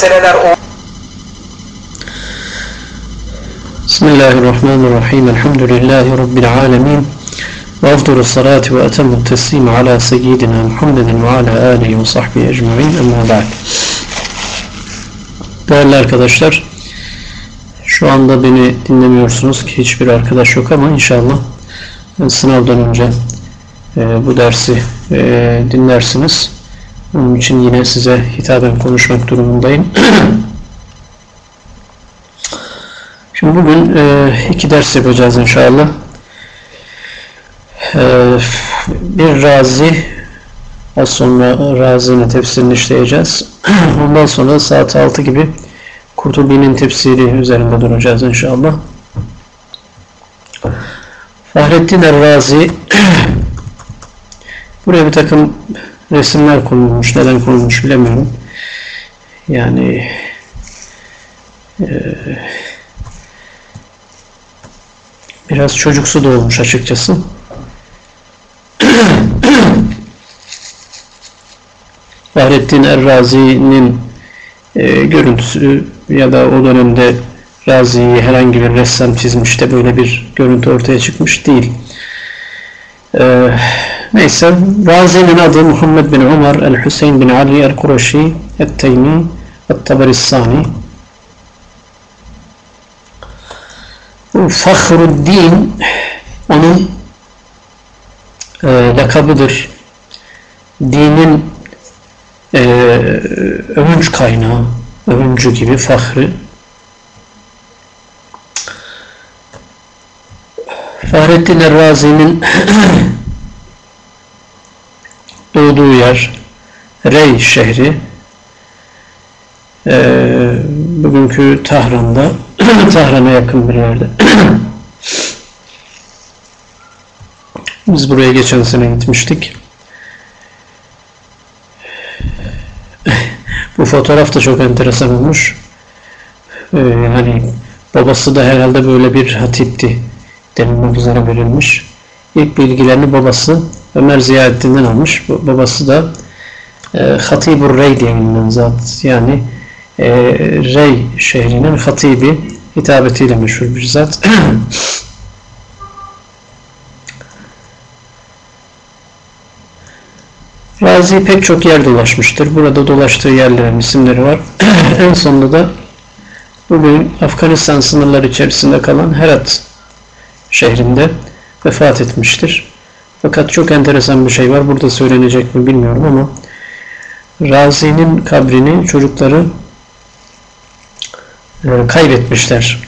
meseleler o. Bismillahirrahmanirrahim. Elhamdülillahi Rabbil alemin. Ve afdurus salati ve etemmu teslim ala seyyidina Muhammedin ve ala alihi ve sahbihi ecma'in. Emma ba'd. Değerli arkadaşlar, şu anda beni dinlemiyorsunuz ki hiçbir arkadaş yok ama inşallah e, sınavdan önce e, bu dersi e, dinlersiniz. Onun için yine size hitaben konuşmak durumundayım. Şimdi bugün e, iki ders yapacağız inşallah. E, bir Razi, az sonra Razi'nin tefsirini işleyeceğiz. Ondan sonra saat 6 gibi Kurtubi'nin tefsiri üzerinde duracağız inşallah. Fahrettin Er-Razi buraya bir takım resimler konulmuş. Neden konulmuş bilemiyorum. Yani eee Biraz çocuksu da olmuş açıkçası. Fahrettin Er-Razi'nin e, görüntüsü ya da o dönemde Razi'yi herhangi bir ressam çizmiş de böyle bir görüntü ortaya çıkmış değil. E, neyse, Razi'nin adı Muhammed bin Umar El-Hüseyin bin Ali El-Kureşi El-Teymi El-Tabarissani Bu Fahruddin onun e, lakabıdır. Dinin e, övünç kaynağı, övüncü gibi Fahri. Fahrettin Errazi'nin doğduğu yer Rey şehri e, bugünkü Tahran'da Tahran'a yakın bir yerde. Biz buraya geçen sene gitmiştik. Bu fotoğraf da çok enteresan olmuş. Ee, hani babası da herhalde böyle bir hatipti denilmek üzere verilmiş. İlk bilgilerini babası Ömer Ziyaettin'den almış. Babası da e, Hatibur Rey diye bilinen zat. Yani e, Rey şehrinin hatibi hitabetiyle meşhur bir zat. Razi pek çok yer dolaşmıştır. Burada dolaştığı yerlerin isimleri var. en sonunda da bugün Afganistan sınırları içerisinde kalan Herat şehrinde vefat etmiştir. Fakat çok enteresan bir şey var. Burada söylenecek mi bilmiyorum ama Razi'nin kabrini çocukları e, kaybetmişler.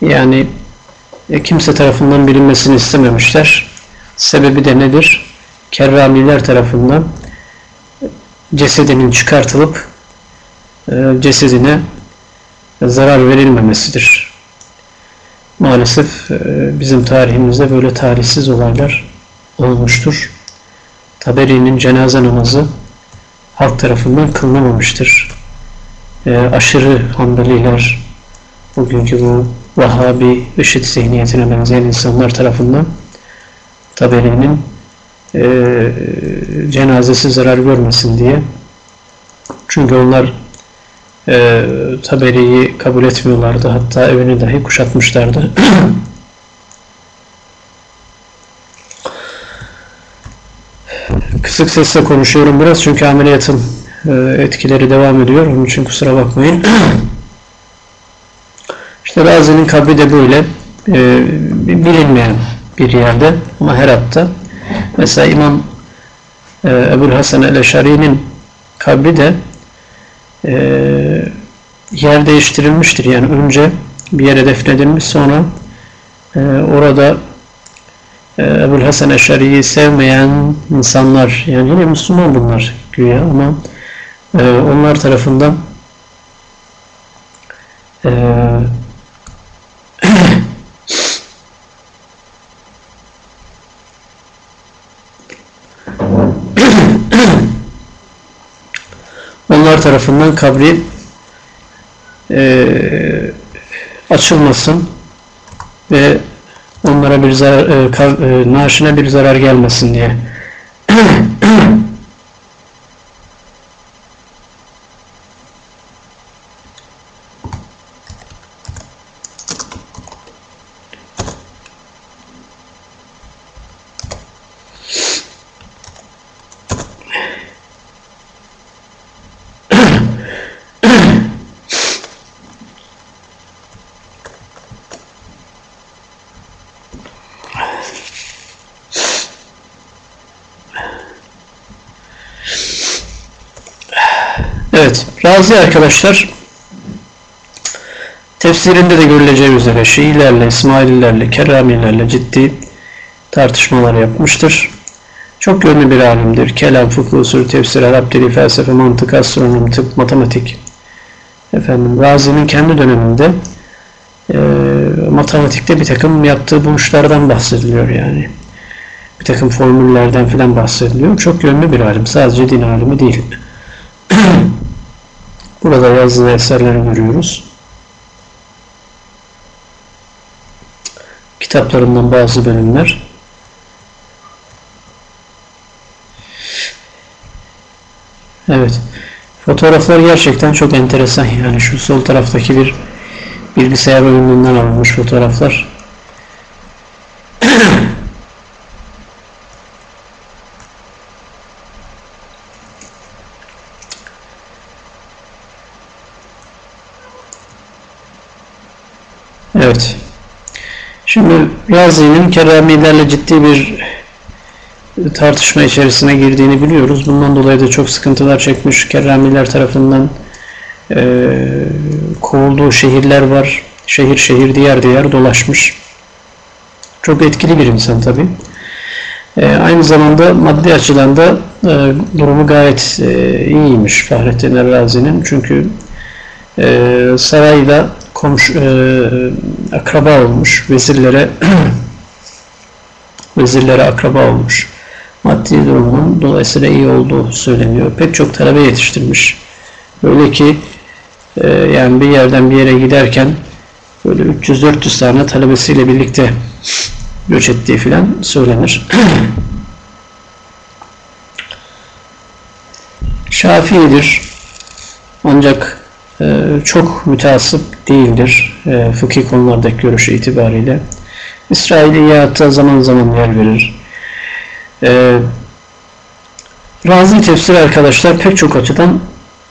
Yani e, kimse tarafından bilinmesini istememişler. Sebebi de nedir? Kerramiler tarafından cesedinin çıkartılıp e, cesedine zarar verilmemesidir. Maalesef bizim tarihimizde böyle tarihsiz olaylar olmuştur. Taberi'nin cenaze namazı halk tarafından kılınamamıştır e, aşırı Hanbeliler, bugünkü bu Vahabi, IŞİD zihniyetine benzeyen insanlar tarafından Taberi'nin e, cenazesi zarar görmesin diye. Çünkü onlar e, Taberi'yi kabul etmiyorlardı. Hatta evini dahi kuşatmışlardı. Kısık sesle konuşuyorum biraz çünkü ameliyatın e, etkileri devam ediyor. Onun için kusura bakmayın. İşte Razi'nin kabri de böyle e, bilinmeyen bir yerde ama Herat'ta. Mesela İmam e, Ebu'l Hasan el-Eşari'nin kabri de e, yer değiştirilmiştir. Yani önce bir yere defnedilmiş sonra e, orada e, Ebu'l Hasan Eşari'yi sevmeyen insanlar yani yine Müslüman bunlar güya ama e, onlar tarafından e, onlar tarafından kabri e, açılmasın ve onlara bir zarar, e, kav, e, naaşına bir zarar gelmesin diye Evet, Razi arkadaşlar tefsirinde de görüleceği üzere Şiilerle, İsmaililerle, Keramilerle ciddi tartışmalar yapmıştır. Çok yönlü bir alimdir. Kelam, fıkıh, usul, tefsir, Arap dili, felsefe, mantık, astronomi, tıp, matematik. Efendim, Razi'nin kendi döneminde e, matematikte bir takım yaptığı buluşlardan bahsediliyor yani. Bir takım formüllerden filan bahsediliyor. Çok yönlü bir alim. Sadece din alimi değil. Burada yazdığı eserleri görüyoruz. Kitaplarından bazı bölümler. Evet. Fotoğraflar gerçekten çok enteresan. Yani şu sol taraftaki bir bilgisayar oyunundan alınmış fotoğraflar. Evet. Şimdi Razi'nin keramilerle ciddi bir tartışma içerisine girdiğini biliyoruz. Bundan dolayı da çok sıkıntılar çekmiş. Keramiler tarafından e, kovulduğu şehirler var. Şehir şehir diğer diğer dolaşmış. Çok etkili bir insan tabi. E, aynı zamanda maddi açıdan da e, durumu gayet e, iyiymiş Fahrettin Errazi'nin. Çünkü e, sarayla komşu, e, akraba olmuş. Vezirlere vezirlere akraba olmuş. Maddi durumunun dolayısıyla iyi olduğu söyleniyor. Pek çok talebe yetiştirmiş. Böyle ki e, yani bir yerden bir yere giderken böyle 300-400 tane talebesiyle birlikte göç ettiği filan söylenir. Şafii'dir. Ancak çok müteassıp değildir e, fıkhi konulardaki görüşü itibariyle. İsrailiyata zaman zaman yer verir. E, Razi tefsir arkadaşlar pek çok açıdan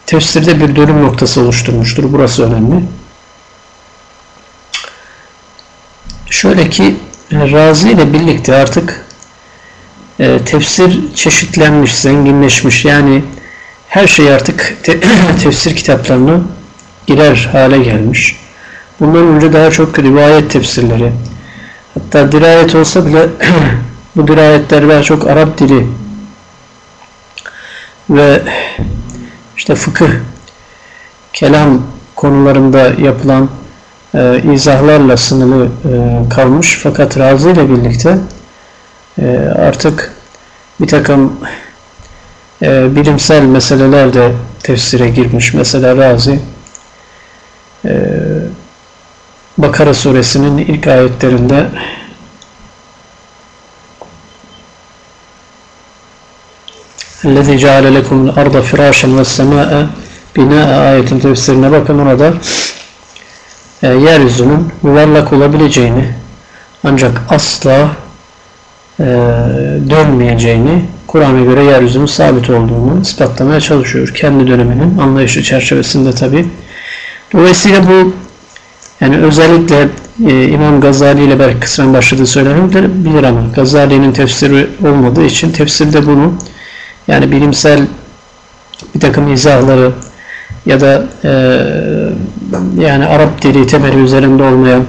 tefsirde bir dönüm noktası oluşturmuştur. Burası önemli. Şöyle ki Razi ile birlikte artık e, tefsir çeşitlenmiş, zenginleşmiş. Yani her şey artık te tefsir kitaplarına girer hale gelmiş. Bundan önce daha çok rivayet tefsirleri, hatta dirayet olsa bile bu dirayetler daha çok Arap dili ve işte fıkıh, kelam konularında yapılan e, izahlarla sınırlı e, kalmış. Fakat Razi ile birlikte e, artık bir takım e, bilimsel meseleler de tefsire girmiş. Mesela Razi Bakara suresinin ilk ayetlerinde اَلَّذِي جَعَلَ لَكُمُ الْأَرْضَ فِرَاشًا وَالسَّمَاءَ bina ayetin tefsirine bakın orada e, yeryüzünün yuvarlak olabileceğini ancak asla e, dönmeyeceğini Kur'an'a göre yeryüzünün sabit olduğunu ispatlamaya çalışıyor. Kendi döneminin anlayışı çerçevesinde tabi. Dolayısıyla bu yani özellikle e, İmam Gazali ile belki kısmen başladığı söylenebilir ama Gazali'nin tefsiri olmadığı için tefsirde bunu yani bilimsel bir takım izahları ya da e, yani Arap dili temeli üzerinde olmayan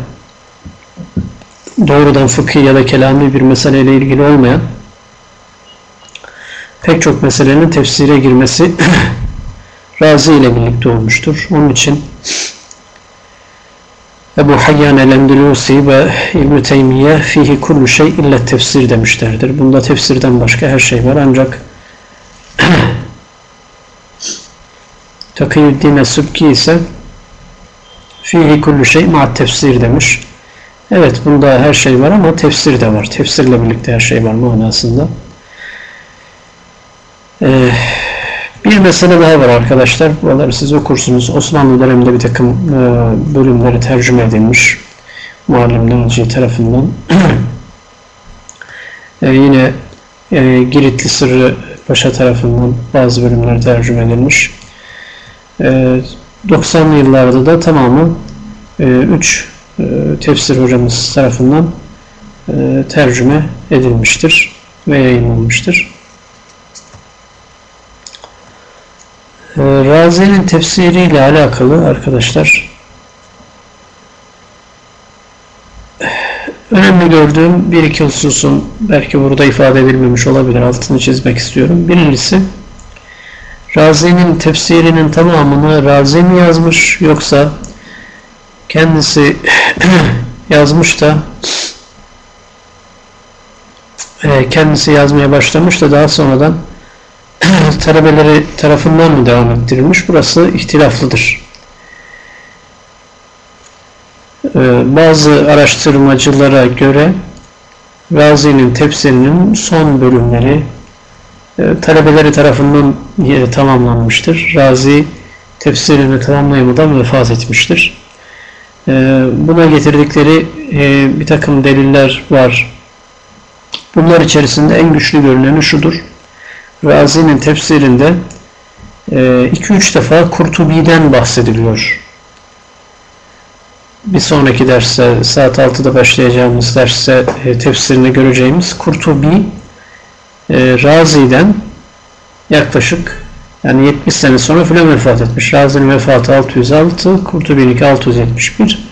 doğrudan fıkhi ya da kelami bir meseleyle ilgili olmayan pek çok meselenin tefsire girmesi Razi ile birlikte olmuştur. Onun için Ebu Hayyan el-Endelusi ve İbn-i Teymiye fihi kullu şey illa tefsir demişlerdir. Bunda tefsirden başka her şey var ancak Takiyüddin Es-Subki ise fihi kullu şey ma tefsir demiş. Evet bunda her şey var ama tefsir de var. Tefsirle birlikte her şey var manasında. Ee, bir mesele daha var arkadaşlar. Buraları siz okursunuz. Osmanlı döneminde bir takım e, bölümleri tercüme edilmiş. Muallim Naci tarafından. e, yine e, Giritli Sırrı Paşa tarafından bazı bölümler tercüme edilmiş. E, 90'lı yıllarda da tamamı 3 e, e, tefsir hocamız tarafından e, tercüme edilmiştir ve yayınlanmıştır. Razi'nin tefsiriyle alakalı arkadaşlar önemli gördüğüm bir iki hususun belki burada ifade edilmemiş olabilir altını çizmek istiyorum. Birincisi Razi'nin tefsirinin tamamını Razi mi yazmış yoksa kendisi yazmış da e, kendisi yazmaya başlamış da daha sonradan talebeleri tarafından mı devam ettirilmiş? Burası ihtilaflıdır. E, bazı araştırmacılara göre Razi'nin tefsirinin son bölümleri e, talebeleri tarafından tamamlanmıştır. Razi tefsirini tamamlayamadan vefat etmiştir. Buna getirdikleri bir takım deliller var. Bunlar içerisinde en güçlü görüneni şudur. Razi'nin tefsirinde 2-3 defa Kurtubi'den bahsediliyor. Bir sonraki derste saat 6'da başlayacağımız derste tefsirini göreceğimiz Kurtubi Razi'den yaklaşık yani 70 sene sonra filan vefat etmiş. Razi'nin vefatı 606, Kurtubi'ninki 671.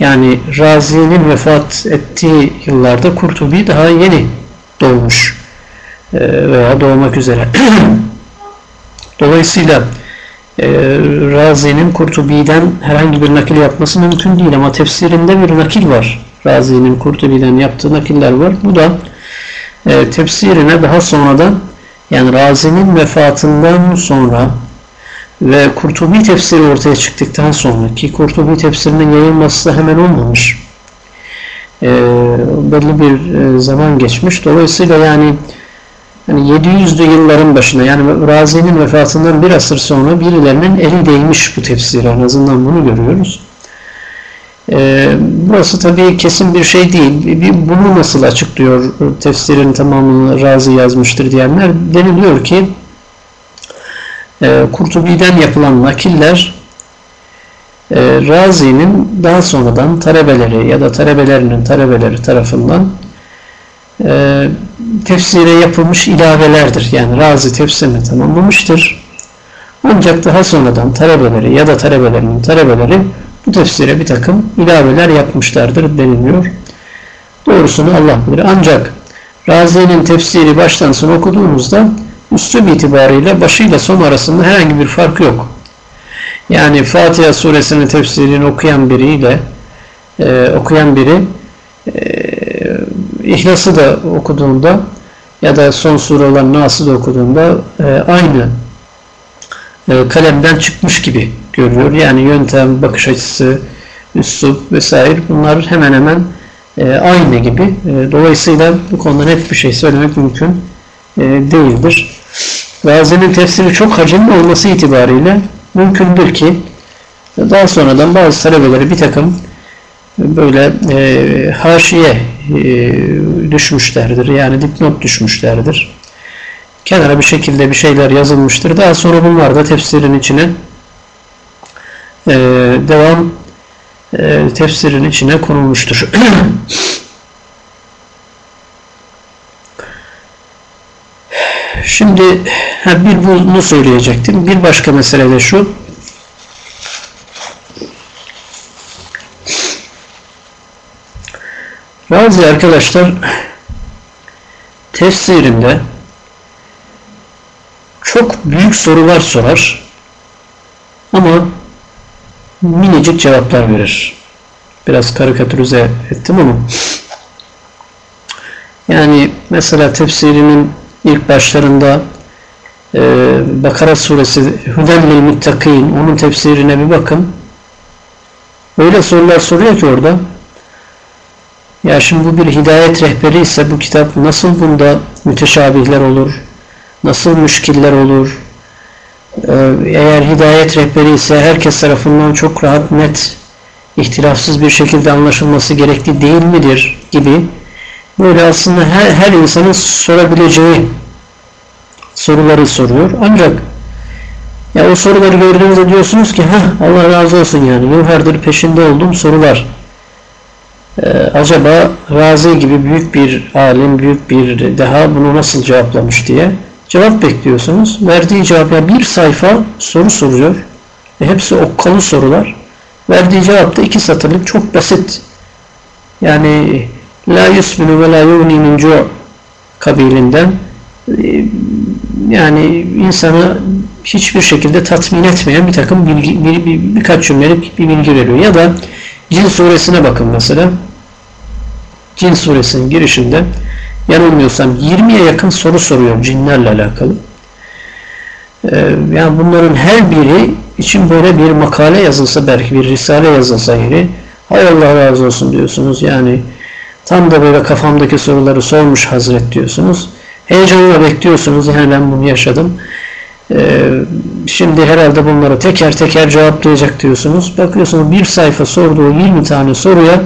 Yani Razi'nin vefat ettiği yıllarda Kurtubi daha yeni doğmuş e, veya doğmak üzere. Dolayısıyla e, Razi'nin Kurtubi'den herhangi bir nakil yapması mümkün değil ama tefsirinde bir nakil var. Razi'nin Kurtubi'den yaptığı nakiller var. Bu da e, tefsirine daha sonradan yani Razi'nin vefatından sonra ve Kurtubi tefsiri ortaya çıktıktan sonra ki Kurtubi tefsirinin yayılması hemen olmamış. E, belli bir e, zaman geçmiş. Dolayısıyla yani yani 700'lü yılların başında yani Razi'nin vefatından bir asır sonra birilerinin eli değmiş bu tefsire. En azından bunu görüyoruz. Ee, burası tabii kesin bir şey değil. Bunu nasıl açıklıyor tefsirin tamamını Razi yazmıştır diyenler? Deniliyor ki e, Kurtubi'den yapılan nakiller e, Razi'nin daha sonradan talebeleri ya da talebelerinin talebeleri tarafından e, tefsire yapılmış ilavelerdir. Yani Razi tefsirini tamamlamıştır. Ancak daha sonradan talebeleri ya da talebelerinin talebeleri bu tefsire bir takım ilaveler yapmışlardır deniliyor. Doğrusunu Allah bilir. Ancak Razi'nin tefsiri baştan sona okuduğumuzda üslup itibariyle başıyla son arasında herhangi bir fark yok. Yani Fatiha suresinin tefsirini okuyan biriyle e, okuyan biri e, İhlas'ı da okuduğunda ya da son sure olan Nas'ı da okuduğunda e, aynı e, kalemden çıkmış gibi görüyor. Yani yöntem, bakış açısı, üslup vesaire bunlar hemen hemen e, aynı gibi. E, dolayısıyla bu konuda net bir şey söylemek mümkün e, değildir. Razi'nin tefsiri çok hacimli olması itibariyle mümkündür ki daha sonradan bazı talebeleri bir takım böyle e, haşiye e, düşmüşlerdir. Yani dipnot düşmüşlerdir. Kenara bir şekilde bir şeyler yazılmıştır. Daha sonra bunlar da tefsirin içine e, devam e, tefsirin içine konulmuştur. Şimdi ha, bir bunu söyleyecektim. Bir başka mesele de şu. Bazı arkadaşlar tefsirinde çok büyük sorular sorar ama minicik cevaplar verir. Biraz karikatürize ettim ama yani mesela tefsirinin ilk başlarında e, Bakara suresi Hüden Muttakin onun tefsirine bir bakın. Öyle sorular soruyor ki orada ya şimdi bu bir hidayet rehberi ise bu kitap nasıl bunda müteşabihler olur? Nasıl müşkiller olur? Ee, eğer hidayet rehberi ise herkes tarafından çok rahat, net, ihtilafsız bir şekilde anlaşılması gerekli değil midir gibi böyle aslında her, her insanın sorabileceği soruları soruyor. Ancak ya o soruları gördüğünüzde diyorsunuz ki Allah razı olsun yani yıllardır peşinde olduğum sorular ee, acaba Razi gibi büyük bir alim, büyük bir deha bunu nasıl cevaplamış diye Cevap bekliyorsunuz. Verdiği cevapla bir sayfa soru soruyor. E hepsi okkalı sorular. Verdiği cevap da iki satırlık çok basit. Yani la yusminu ve la yugni min kabilinden e, yani insanı hiçbir şekilde tatmin etmeyen bir takım bilgi, bir, bir, birkaç cümlelik bir bilgi veriyor. Ya da Cin suresine bakın mesela. Cin suresinin girişinde yanılmıyorsam 20'ye yakın soru soruyor cinlerle alakalı. Ee, yani bunların her biri için böyle bir makale yazılsa belki bir risale yazılsa yeri hay Allah razı olsun diyorsunuz. Yani tam da böyle kafamdaki soruları sormuş Hazret diyorsunuz. Heyecanla bekliyorsunuz. Yani ben bunu yaşadım. Ee, şimdi herhalde bunları teker teker cevaplayacak diyorsunuz. Bakıyorsunuz bir sayfa sorduğu 20 tane soruya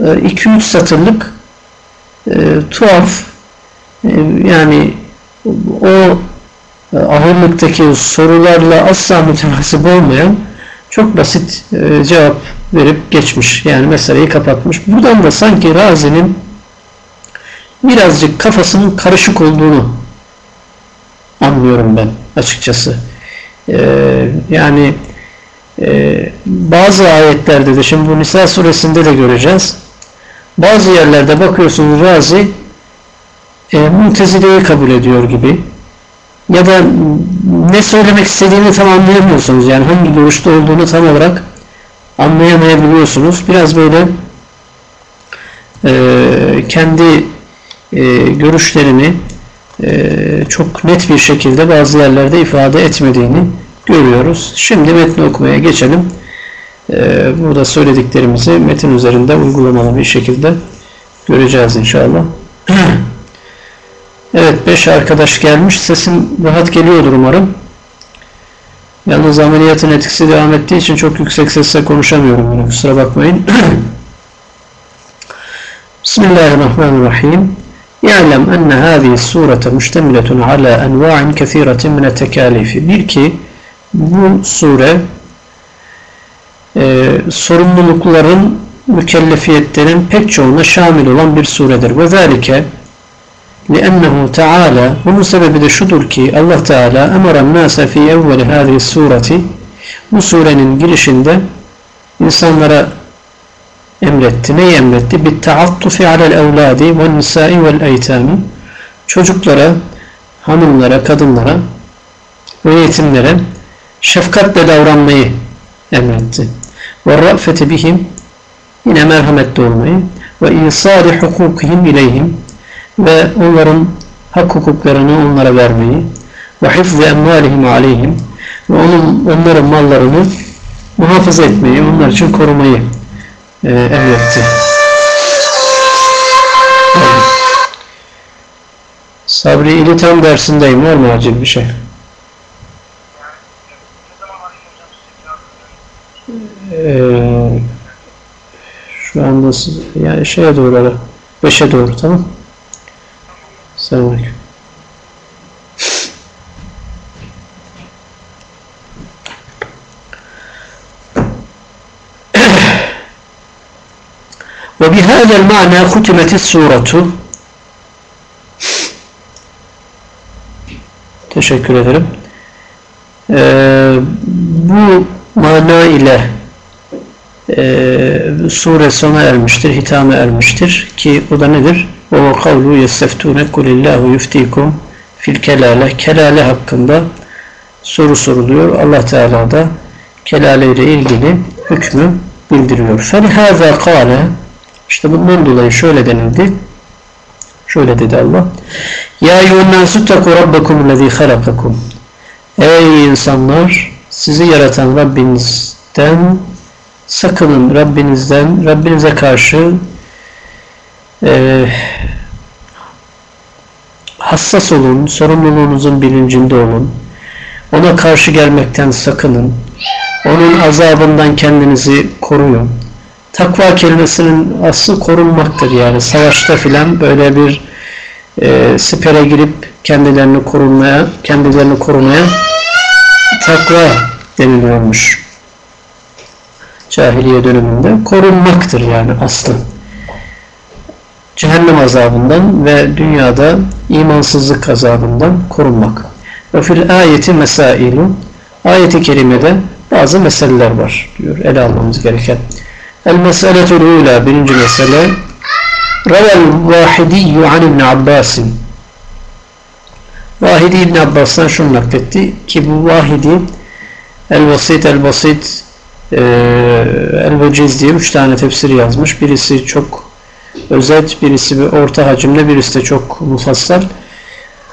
2-3 e, satırlık e, tuhaf e, yani o e, ağırlıktaki sorularla asla mütenasip olmayan çok basit e, cevap verip geçmiş. Yani meseleyi kapatmış. Buradan da sanki Razi'nin birazcık kafasının karışık olduğunu anlıyorum ben açıkçası. Ee, yani e, bazı ayetlerde de şimdi bu Nisa suresinde de göreceğiz. Bazı yerlerde bakıyorsunuz Razi e, Mutezile'yi kabul ediyor gibi ya da ne söylemek istediğini tam anlayamıyorsunuz. Yani hangi görüşte olduğunu tam olarak anlayamayabiliyorsunuz. Biraz böyle e, kendi e, görüşlerini e, çok net bir şekilde bazı yerlerde ifade etmediğini görüyoruz. Şimdi metni okumaya geçelim. E, burada söylediklerimizi metin üzerinde uygulamalı bir şekilde göreceğiz inşallah. evet beş arkadaş gelmiş. Sesim rahat geliyordur umarım. Yalnız ameliyatın etkisi devam ettiği için çok yüksek sesle konuşamıyorum. Yine. Kusura bakmayın. Bismillahirrahmanirrahim. يعلم أن هذه السورة مشتملة على أنواع كثيرة من التكاليف bir ki bu sure e, sorumlulukların mükellefiyetlerin pek çoğuna şamil olan bir suredir. Ve zâlike لأنه Teala bunun sebebi de şudur ki Allah Teala emaren nase fi evveli hâzihi sureti bu surenin girişinde insanlara emretti. Neyi emretti? Bir taattufi alel evladi ve nisai vel eytami çocuklara, hanımlara, kadınlara ve yetimlere şefkatle davranmayı emretti. Ve ra'feti bihim yine merhametli olmayı ve isari hukukihim ileyhim ve onların hak hukuklarını onlara vermeyi ve hifzi emvalihim aleyhim ve onun, onların mallarını muhafaza etmeyi, onlar için korumayı e, emretti. Sabri İlitan dersindeyim. Var mı acil bir şey? Ee, şu anda yani şeye doğru beşe doğru tamam Selamünaleyküm. وبهذا المعنى ختمت السورة Teşekkür ederim. Ee, bu mana ile e, sure sona ermiştir, hitama ermiştir ki bu da nedir? O kavlu yesteftune kulillahu yuftikum fil kelale. Kelale hakkında soru soruluyor. Allah Teala da kelale ile ilgili hükmü bildiriyor. Felihaza kâle işte bundan dolayı şöyle denildi. Şöyle dedi Allah. Ya yunnâsü teku rabbekum lezî halakakum. Ey insanlar sizi yaratan Rabbinizden sakının Rabbinizden Rabbinize karşı e, hassas olun, sorumluluğunuzun bilincinde olun. Ona karşı gelmekten sakının. Onun azabından kendinizi koruyun takva kelimesinin aslı korunmaktır. Yani savaşta filan böyle bir e, sipere girip kendilerini korunmaya, kendilerini korumaya takva deniliyormuş. Cahiliye döneminde korunmaktır yani aslı. cehennem azabından ve dünyada imansızlık azabından korunmak. Ve fil ayeti mesailu ayeti kerimede bazı meseleler var diyor ele almamız gereken. El meseletul ula birinci mesele Ravel Vahidiyyu an İbn Abbas'in Vahidi İbn Abbas'tan şunu nakletti ki bu Vahidi El-Vasit, El-Basit El-Veciz diye üç tane tefsir yazmış. Birisi çok özet, birisi bir orta hacimli, birisi de çok mufassal.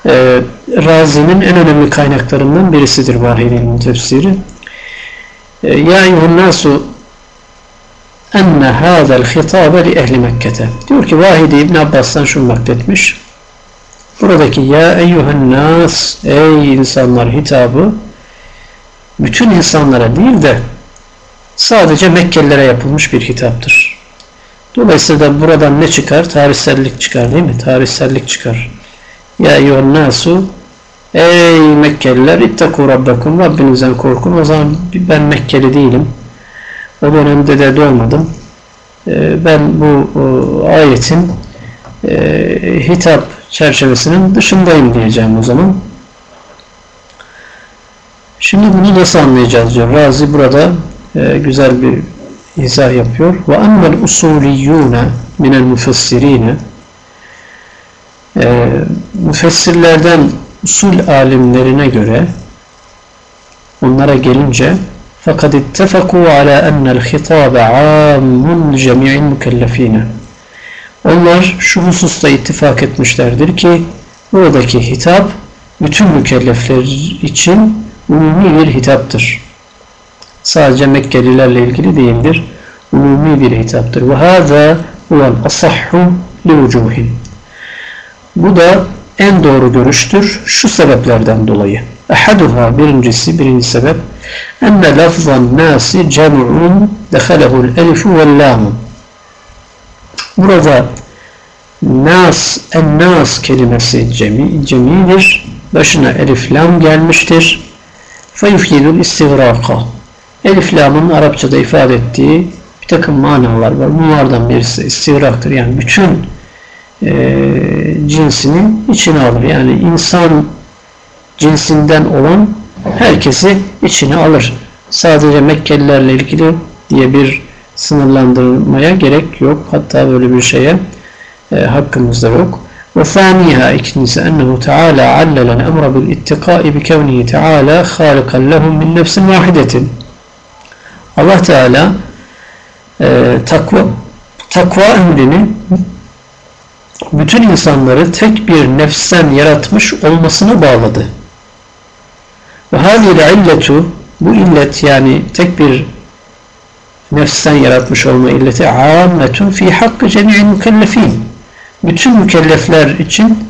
Ee, Razi'nin en önemli kaynaklarından birisidir Vahidi'nin tefsiri. Ee, ya eyyuhun enne hâzel hitâbe li ehli Mekke'te. Diyor ki Vahidi İbn Abbas'tan şunu nakletmiş. Buradaki ya eyyuhen nas ey insanlar hitabı bütün insanlara değil de sadece Mekkelilere yapılmış bir hitaptır. Dolayısıyla buradan ne çıkar? Tarihsellik çıkar değil mi? Tarihsellik çıkar. Ya eyyuhen nasu Ey Mekkeliler ittaku rabbakum Rabbinizden korkun. O zaman ben Mekkeli değilim. O dönemde de doğmadım. Ee, ben bu ayetin e, hitap çerçevesinin dışındayım diyeceğim o zaman. Şimdi bunu nasıl anlayacağız diyor. Razi burada e, güzel bir izah yapıyor. Ve emmel usuliyyûne minel müfessirîne e, müfessirlerden usul alimlerine göre onlara gelince fakat ittefaku ala ennel hitabe ammun cemi'in mükellefine onlar şu hususta ittifak etmişlerdir ki buradaki hitap bütün mükellefler için umumi bir hitaptır. Sadece Mekkelilerle ilgili değildir. Umumi bir hitaptır. Ve hâzâ huvel asahhu li Bu da en doğru görüştür şu sebeplerden dolayı. Ehaduha birincisi, birinci sebep enne lafzan nasi cem'un dehalehul elifu vel lamu Burada nas, en nas kelimesi cemi, cemidir. Başına elif lam gelmiştir. Feyufidul istigraka. Elif lamın Arapçada ifade ettiği bir takım manalar var. Bunlardan birisi istigraktır. Yani bütün e, cinsini içine alır. Yani insan cinsinden olan herkesi içine alır. Sadece Mekkelilerle ilgili diye bir sınırlandırmaya gerek yok. Hatta böyle bir şeye e, yok. Ve thaniha ikincisi ennehu teala allelen emra bil ittikai bi kevnihi teala halikan lehum min nefsin vahidetin. Allah Teala e, takva takva emrini bütün insanları tek bir nefsten yaratmış olmasına bağladı. Ve hâzîl illetu bu illet yani tek bir nefsten yaratmış olma illeti âmmetun fi hakkı cemi'il mükellefin. Bütün mükellefler için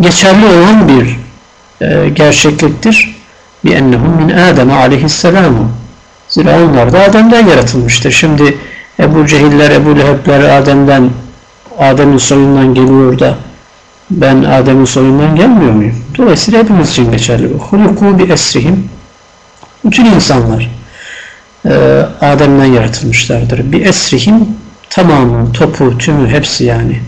geçerli olan bir e, gerçekliktir. Bi ennehum min Adem aleyhisselamu. Zira onlar da Adem'den yaratılmıştır. Şimdi Ebu Cehiller, Ebu Lehebler Adem'den Adem'in soyundan geliyor da ben Adem'in soyundan gelmiyor muyum? Dolayısıyla hepimiz için geçerli bu. Huluku bi esrihim bütün insanlar e, Adem'den yaratılmışlardır. Bir esrihim tamamı, topu, tümü hepsi yani.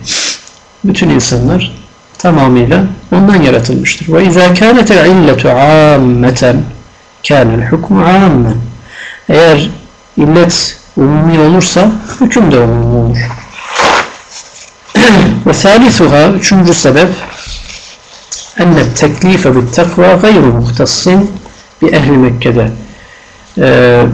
Bütün insanlar tamamıyla ondan yaratılmıştır. Ve izâ kânetel illetu âmmeten kânel hukmu âmmen. Eğer illet umumi olursa hüküm de umumi olur. Ve thâlisuha, üçüncü sebep enne teklife bit takva gayru muhtassin bi ehli Mekke'de. Ee,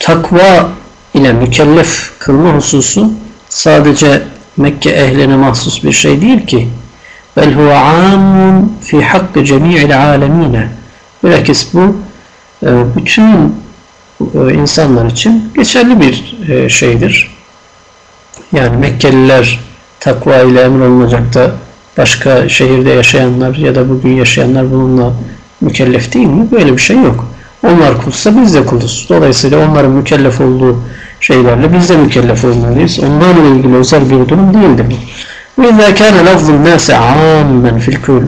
takva ile mükellef kılma hususu sadece Mekke ehline mahsus bir şey değil ki. Bel huve amun fi hakkı cemi'il alemine. Bilakis bu e, bütün e, insanlar için geçerli bir e, şeydir. Yani Mekkeliler takva ile emrolunacak da başka şehirde yaşayanlar ya da bugün yaşayanlar bununla mükellef değil mi? Böyle bir şey yok. Onlar kulsa biz de kuluz. Dolayısıyla onların mükellef olduğu şeylerle biz de mükellef olmalıyız. Onlarla ilgili özel bir durum değildir bu. وَاِذَا كَانَ لَفْظُ النَّاسِ عَامًا فِي الْكُلِ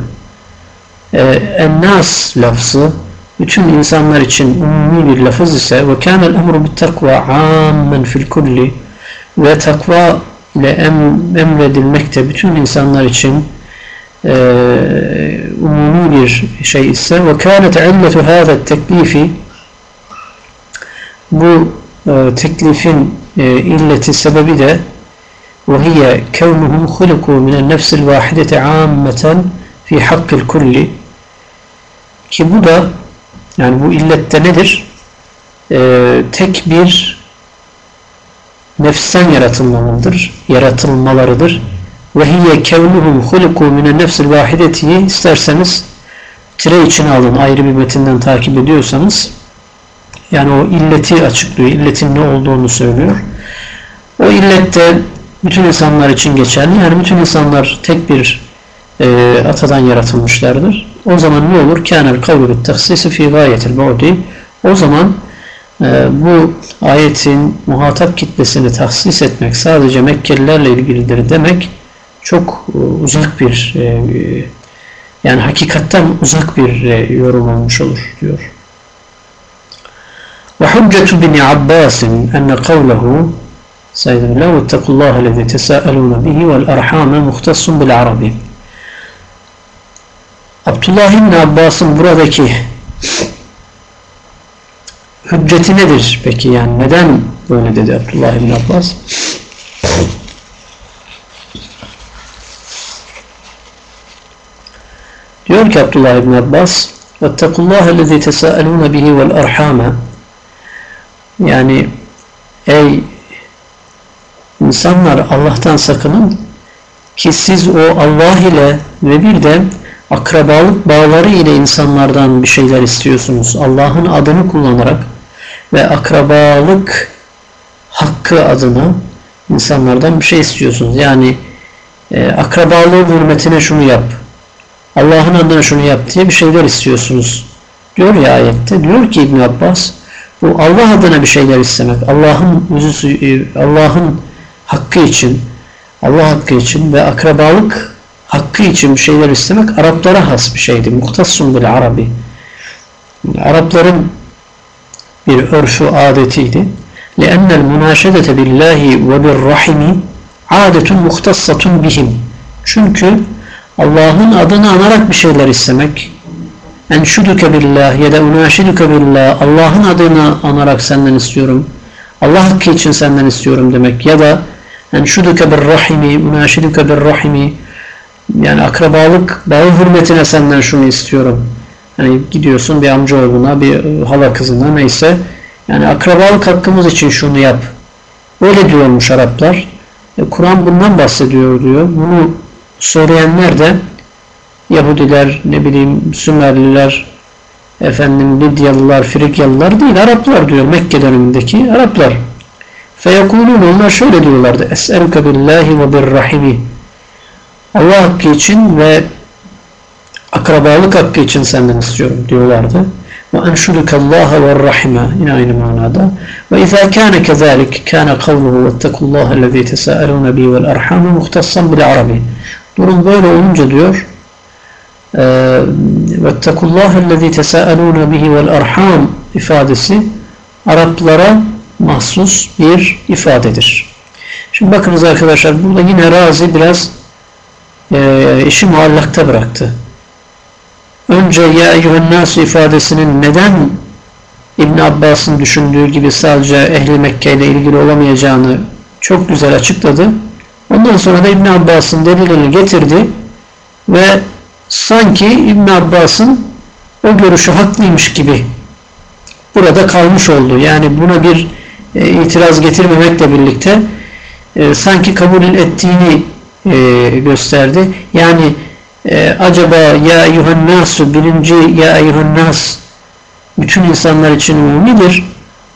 En-nas lafzı bütün insanlar için umumi bir lafız ise ve kânel emru bit takva ammen fil kulli ve takva ile em, emredilmekte bütün insanlar için e, umumi bir şey ise ve kânet illetu hâzâ teklifi bu e, teklifin e, illeti sebebi de وهي كونهم خلقوا من النفس الواحدة عامة في حق الكل ki bu da yani bu illette nedir? Ee, tek bir nefsten yaratılmalıdır, yaratılmalarıdır. Ve hiye kevnuhum huliku mine nefsil vahidetiyi isterseniz tire içine alın ayrı bir metinden takip ediyorsanız yani o illeti açıklıyor, illetin ne olduğunu söylüyor. O illette bütün insanlar için geçerli. Yani bütün insanlar tek bir e, atadan yaratılmışlardır. O zaman ne olur? Kânel kavlu bit tahsisi fî gâyetil bu'di. O zaman e, bu ayetin muhatap kitlesini tahsis etmek sadece Mekkelilerle ilgilidir demek çok e, uzak bir e, yani hakikatten uzak bir e, yorum olmuş olur diyor. Ve hüccetu bin Abbasin enne kavlehu Sayyidun la vettekullaha lezi tesâelûne bihi vel erhâme muhtassun bil arabi. Abdullah İbn Abbas'ın buradaki hücceti nedir peki yani neden böyle dedi Abdullah İbn Abbas? Diyor ki Abdullah İbn Abbas وَاتَّقُوا الَّذ۪ي تَسَأَلُونَ بِهِ وَالْأَرْحَامَ Yani ey insanlar Allah'tan sakının ki siz o Allah ile ve bir de akrabalık bağları ile insanlardan bir şeyler istiyorsunuz. Allah'ın adını kullanarak ve akrabalık hakkı adına insanlardan bir şey istiyorsunuz. Yani e, akrabalığı hürmetine şunu yap. Allah'ın adına şunu yap diye bir şeyler istiyorsunuz. Diyor ya ayette. Diyor ki İbn Abbas bu Allah adına bir şeyler istemek. Allah'ın e, Allah'ın hakkı için Allah hakkı için ve akrabalık hakkı için bir şeyler istemek Araplara has bir şeydi. Muhtassun bil Arabi. Arapların bir örfü adetiydi. لأن المناشدة بالله وبالرحم عادة مختصة بهم. Çünkü Allah'ın adını anarak bir şeyler istemek enşuduke billah ya da unaşiduke billah Allah'ın adını anarak senden istiyorum. Allah hakkı için senden istiyorum demek ya da enşuduke bir rahimi unaşiduke bir rahimi yani akrabalık bağı hürmetine senden şunu istiyorum. Yani gidiyorsun bir amca oğluna, bir hala kızına neyse. Yani akrabalık hakkımız için şunu yap. Öyle diyormuş Araplar. E, Kur'an bundan bahsediyor diyor. Bunu söyleyenler de Yahudiler, ne bileyim Sümerliler, efendim Lidyalılar, Frikyalılar değil Araplar diyor Mekke dönemindeki Araplar. Feyekulun onlar şöyle diyorlardı. Es'eluke billahi ve birrahimi Allah hakkı için ve akrabalık hakkı için senden istiyorum diyorlardı. Ve enşudukallaha ve rahime yine aynı manada. Ve izâ kâne kezâlik kâne kavluhu vettekullâhe lezî tesâelûne bî vel erhâme muhtassan bil arabi. Durum böyle olunca diyor vettekullâhe lezî tesâelûne bihi vel erhâm ifadesi Araplara mahsus bir ifadedir. Şimdi bakınız arkadaşlar burada yine Razi biraz e, işi muallakta bıraktı. Önce ya eyyühennâs ifadesinin neden İbn Abbas'ın düşündüğü gibi sadece ehli Mekke ile ilgili olamayacağını çok güzel açıkladı. Ondan sonra da İbn Abbas'ın delilini getirdi ve sanki İbn Abbas'ın o görüşü haklıymış gibi burada kalmış oldu. Yani buna bir e, itiraz getirmemekle birlikte e, sanki kabul ettiğini e, gösterdi. Yani e, acaba ya eyyuhannasu birinci ya eyyuhannas bütün insanlar için umumidir.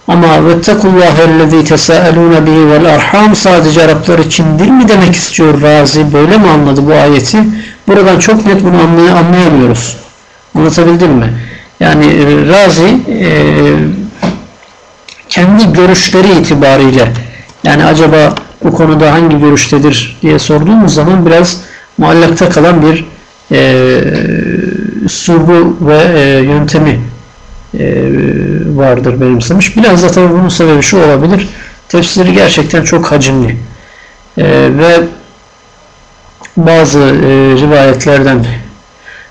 Ama vettekullâhellezî tesâelûne bihi vel arham sadece Araplar içindir mi demek istiyor Razi? Böyle mi anladı bu ayeti? Buradan çok net bunu anlay anlayamıyoruz. Anlatabildim mi? Yani Razi e, kendi görüşleri itibariyle yani acaba bu konuda hangi görüştedir diye sorduğumuz zaman biraz muallakta kalan bir e, üslubu ve e, yöntemi e, vardır benimsemiş. Biraz da tabii bunun sebebi şu olabilir. Tefsiri gerçekten çok hacimli. E, ve bazı e, rivayetlerden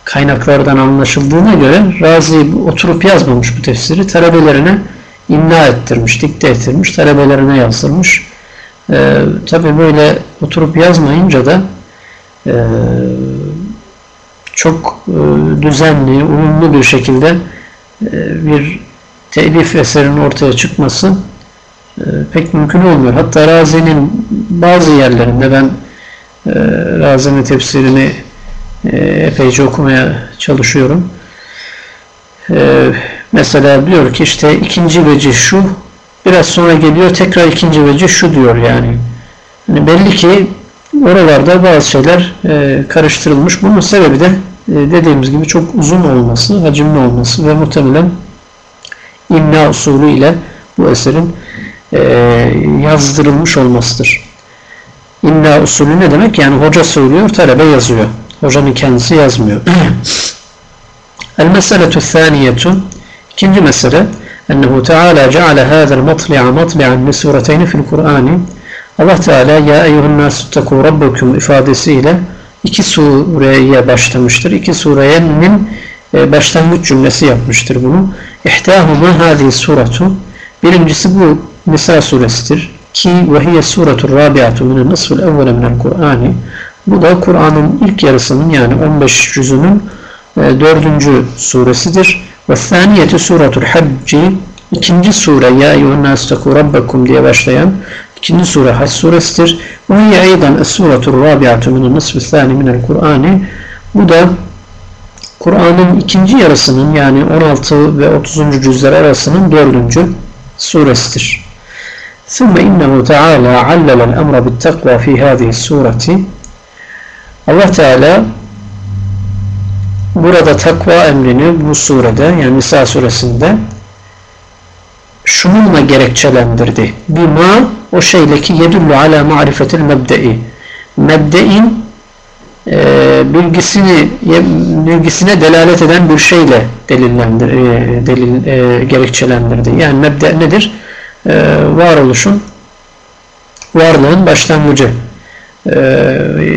kaynaklardan anlaşıldığına göre Razi oturup yazmamış bu tefsiri. Talebelerine imna ettirmiş, dikte ettirmiş, talebelerine yazdırmış. Ee, Tabi böyle oturup yazmayınca da e, çok e, düzenli, uyumlu bir şekilde e, bir telif eserinin ortaya çıkması e, pek mümkün olmuyor. Hatta Razi'nin bazı yerlerinde ben e, Razi'nin tefsirini e, epeyce okumaya çalışıyorum. E, mesela diyor ki işte ikinci vecih şu, biraz sonra geliyor tekrar ikinci vecih şu diyor yani. yani belli ki oralarda bazı şeyler e, karıştırılmış. Bunun sebebi de e, dediğimiz gibi çok uzun olması, hacimli olması ve muhtemelen imna usulü ile bu eserin e, yazdırılmış olmasıdır. İmla usulü ne demek? Yani hoca söylüyor, talebe yazıyor. Hocanın kendisi yazmıyor. El meseletu thaniyetu ikinci mesele ennehu Teala ceale hâzel matli'a matli'an li sureteyni fil Kur'ani Allah Teala ya eyyuhun nâsuttekû rabbukum ifadesiyle iki sureye başlamıştır. İki surenin e, başlangıç cümlesi yapmıştır bunu. İhtâhuma hâzihi suratu birincisi bu Nisa suresidir ki ve hiye suretur rabi'atu minen nasfil evvele minel Kur'ani bu da Kur'an'ın ilk yarısının yani 15 cüzünün e, dördüncü suresidir. Ve thaniyeti suretul hacci ikinci sure ya eyyuhennâstekû rabbekum diye başlayan ikinci sure Hac suresidir. Ve hiye eydan es-suretul rabi'atu minen nasfil thani minel Kur'ani bu da Kur'an'ın ikinci yarısının yani 16 ve 30. cüzler arasının dördüncü suresidir. ثم إنه تعالى علل الأمر بالتقوى في هذه السورة Allah Teala burada takva emrini bu surede yani Nisa suresinde şununla gerekçelendirdi. Bima o şeyle ki yedullu ala marifetil mebde'i mebde'in e, bilgisini bilgisine delalet eden bir şeyle delillendir, e, delil, e, gerekçelendirdi. Yani mebde nedir? E, varoluşun varlığın başlangıcı e,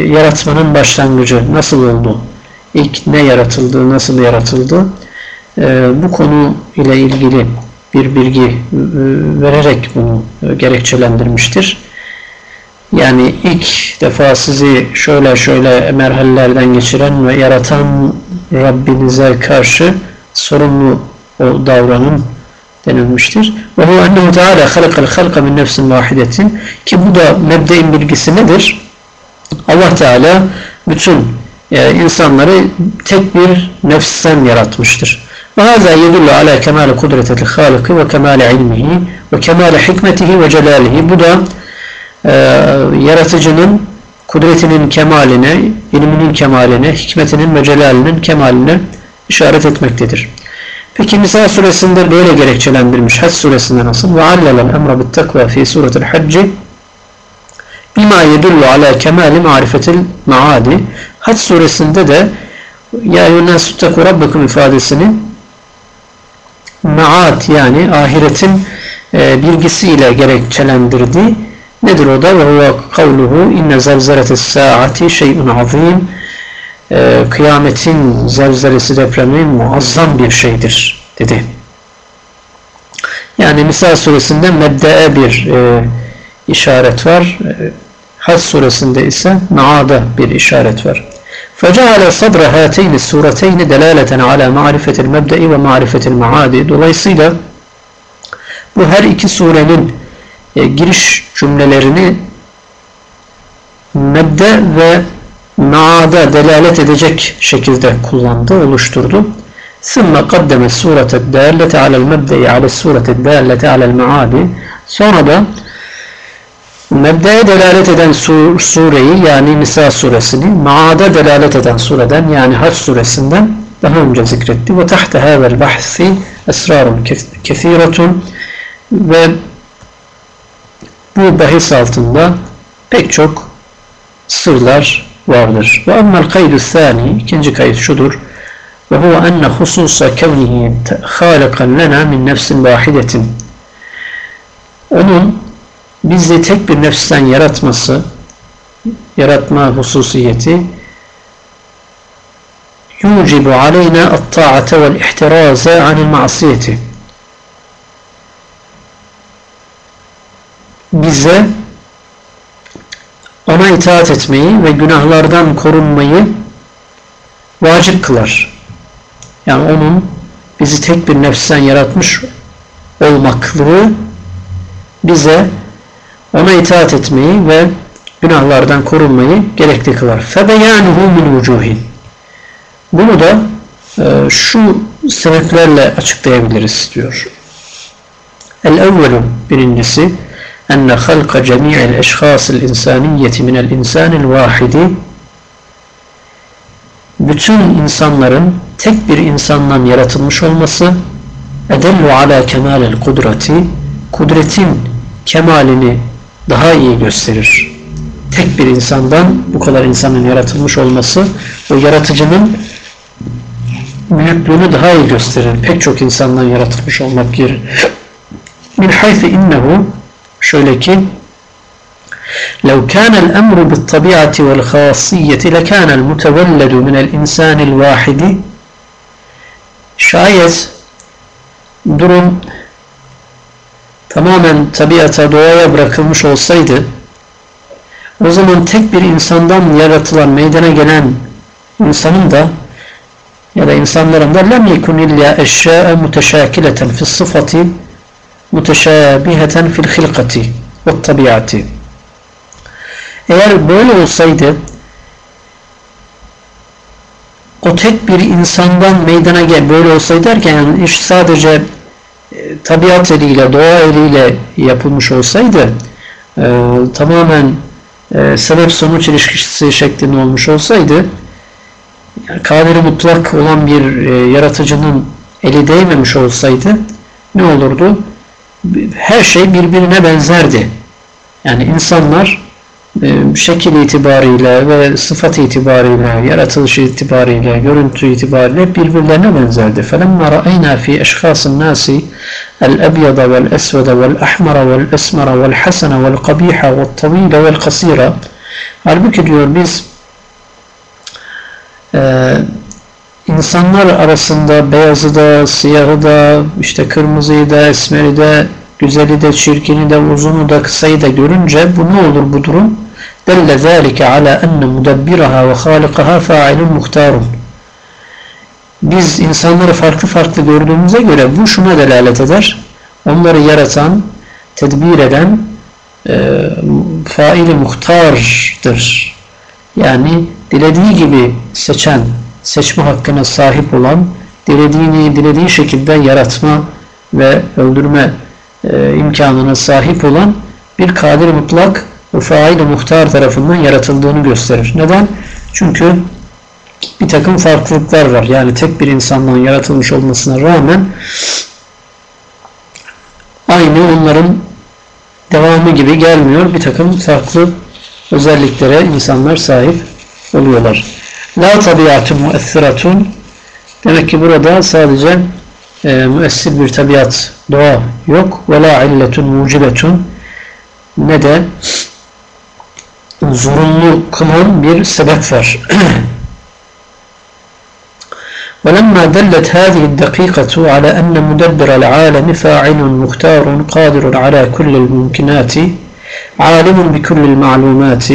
yaratmanın başlangıcı nasıl oldu? İlk ne yaratıldı, nasıl yaratıldı? E, bu konu ile ilgili bir bilgi e, vererek bunu gerekçelendirmiştir. Yani ilk defa sizi şöyle şöyle merhalelerden geçiren ve yaratan Rabbinize karşı sorumlu o davranın denilmiştir. Ve hu ennehu teala halakal halka min nefsin vahidetin ki bu da mebdein bilgisi nedir? Allah Teala bütün e, insanları tek bir nefsten yaratmıştır. Ve hâzâ yedullu alâ kemâle kudretil hâlıkı ve kemâle ilmihi ve kemâle hikmetihi ve celâlihi. Bu da e, yaratıcının kudretinin kemaline, ilminin kemaline, hikmetinin ve celalinin kemaline işaret etmektedir. Peki Nisa suresinde böyle gerekçelendirmiş. Hac suresinde nasıl? Emra bit takva fi suretil hacci bima yedullu ala kemali marifetil maadi Hac suresinde de ya yunnâsutteku rabbekum ifadesini maat yani ahiretin e, bilgisiyle gerekçelendirdi. Nedir o da? Ve huve kavluhu inne zelzeletis saati şey'un azim e, kıyametin zelzelesi depremi muazzam bir şeydir dedi. Yani Nisa suresinde meddeye bir e, işaret var. Hac suresinde ise maada bir işaret var. فَجَعَلَ صَدْرَ هَاتَيْنِ السُّورَتَيْنِ دَلَالَةً عَلَى مَعْرِفَةِ الْمَبْدَئِ وَمَعْرِفَةِ الْمَعَادِ Dolayısıyla bu her iki surenin e, giriş cümlelerini mebde ve maada delalet edecek şekilde kullandı, oluşturdu. ثُمَّ قَدَّمَ السُّورَةَ الدَّالَّةَ عَلَى الْمَبْدَئِ عَلَى السُّورَةِ الدَّالَّةَ عَلَى الْمَعَادِ Sonra da Mebde'ye delalet eden sur, sureyi yani Nisa suresini maada delalet eden sureden yani Hac suresinden daha önce zikretti. Ve tahte havel bahsi esrarun kethiratun ve bu bahis altında pek çok sırlar vardır. Ve emmel kaydü thani ikinci kayıt şudur. ve huve enne hususa kevnihi halikan lena min nefsin vahidetin onun bizi tek bir nefsten yaratması yaratma hususiyeti yucibu aleyna at-ta'ate vel ihtiraze anil ma'siyeti bize ona itaat etmeyi ve günahlardan korunmayı vacip kılar. Yani onun bizi tek bir nefsten yaratmış olmaklığı bize ona itaat etmeyi ve günahlardan korunmayı gerekli kılar. فَبَيَانُهُ مِنْ وُجُوهٍ Bunu da e, şu sebeplerle açıklayabiliriz diyor. El-evvelu birincisi enne halka cemi'il eşhâsil insaniyeti minel insanil vahidi bütün insanların tek bir insandan yaratılmış olması edellu ala kemalel kudreti kudretin kemalini daha iyi gösterir. Tek bir insandan bu kadar insanın yaratılmış olması o yaratıcının büyüklüğünü daha iyi gösterir. Pek çok insandan yaratılmış olmak yer. Min haythu innehu şöyle ki لو كان الأمر بالطبيعة والخاصية لكان المتولد من الإنسان الواحد şayet durum tamamen tabiata, doğaya bırakılmış olsaydı o zaman tek bir insandan yaratılan, meydana gelen insanın da ya da insanların da lem yekun illa eşya'e muteşakileten fi sıfati muteşabiheten fil hilkati ve tabiati. Eğer böyle olsaydı o tek bir insandan meydana gel böyle olsaydı derken yani iş sadece e, tabiat eliyle, doğa eliyle yapılmış olsaydı e, tamamen e, sebep sonuç ilişkisi şeklinde olmuş olsaydı yani kaderi mutlak olan bir e, yaratıcının eli değmemiş olsaydı ne olurdu? Her şey birbirine benzerdi. Yani insanlar şekil itibariyle ve sıfat itibariyle, yaratılış itibariyle, görüntü itibariyle birbirlerine benzerdi. فَلَمَّا رَأَيْنَا ف۪ي اَشْخَاصِ النَّاسِ الْاَبْيَضَ وَالْاَسْوَدَ وَالْاَحْمَرَ وَالْاَسْمَرَ وَالْحَسَنَ وَالْقَب۪يحَ وَالطَّو۪يلَ وَالْقَص۪يرَ Halbuki diyor biz e, insanlar arasında beyazı da, siyahı da, işte kırmızıyı da, esmeri de, güzeli de, çirkini de, uzunu da, kısayı da görünce bu ne olur bu durum? Delle zâlike alâ enne mudabbiraha ve hâlikaha fâilun muhtarun. Biz insanları farklı farklı gördüğümüze göre bu şuna delalet eder. Onları yaratan, tedbir eden e, faili muhtardır. Yani dilediği gibi seçen, seçme hakkına sahip olan, dilediğini dilediği şekilde yaratma ve öldürme e, imkanına sahip olan bir kadir mutlak ve fail muhtar tarafından yaratıldığını gösterir. Neden? Çünkü bir takım farklılıklar var. Yani tek bir insandan yaratılmış olmasına rağmen aynı onların devamı gibi gelmiyor. Bir takım farklı özelliklere insanlar sahip oluyorlar. La tabiatun muessiratun demek ki burada sadece e, müessir bir tabiat, doğa yok. Ve la illetun mucibetun ne de zorunlu kılan bir sebep var. ولما دلت هذه الدقيقة على أن مدبر العالم فاعل مختار قادر على كل الممكنات عالم بكل المعلومات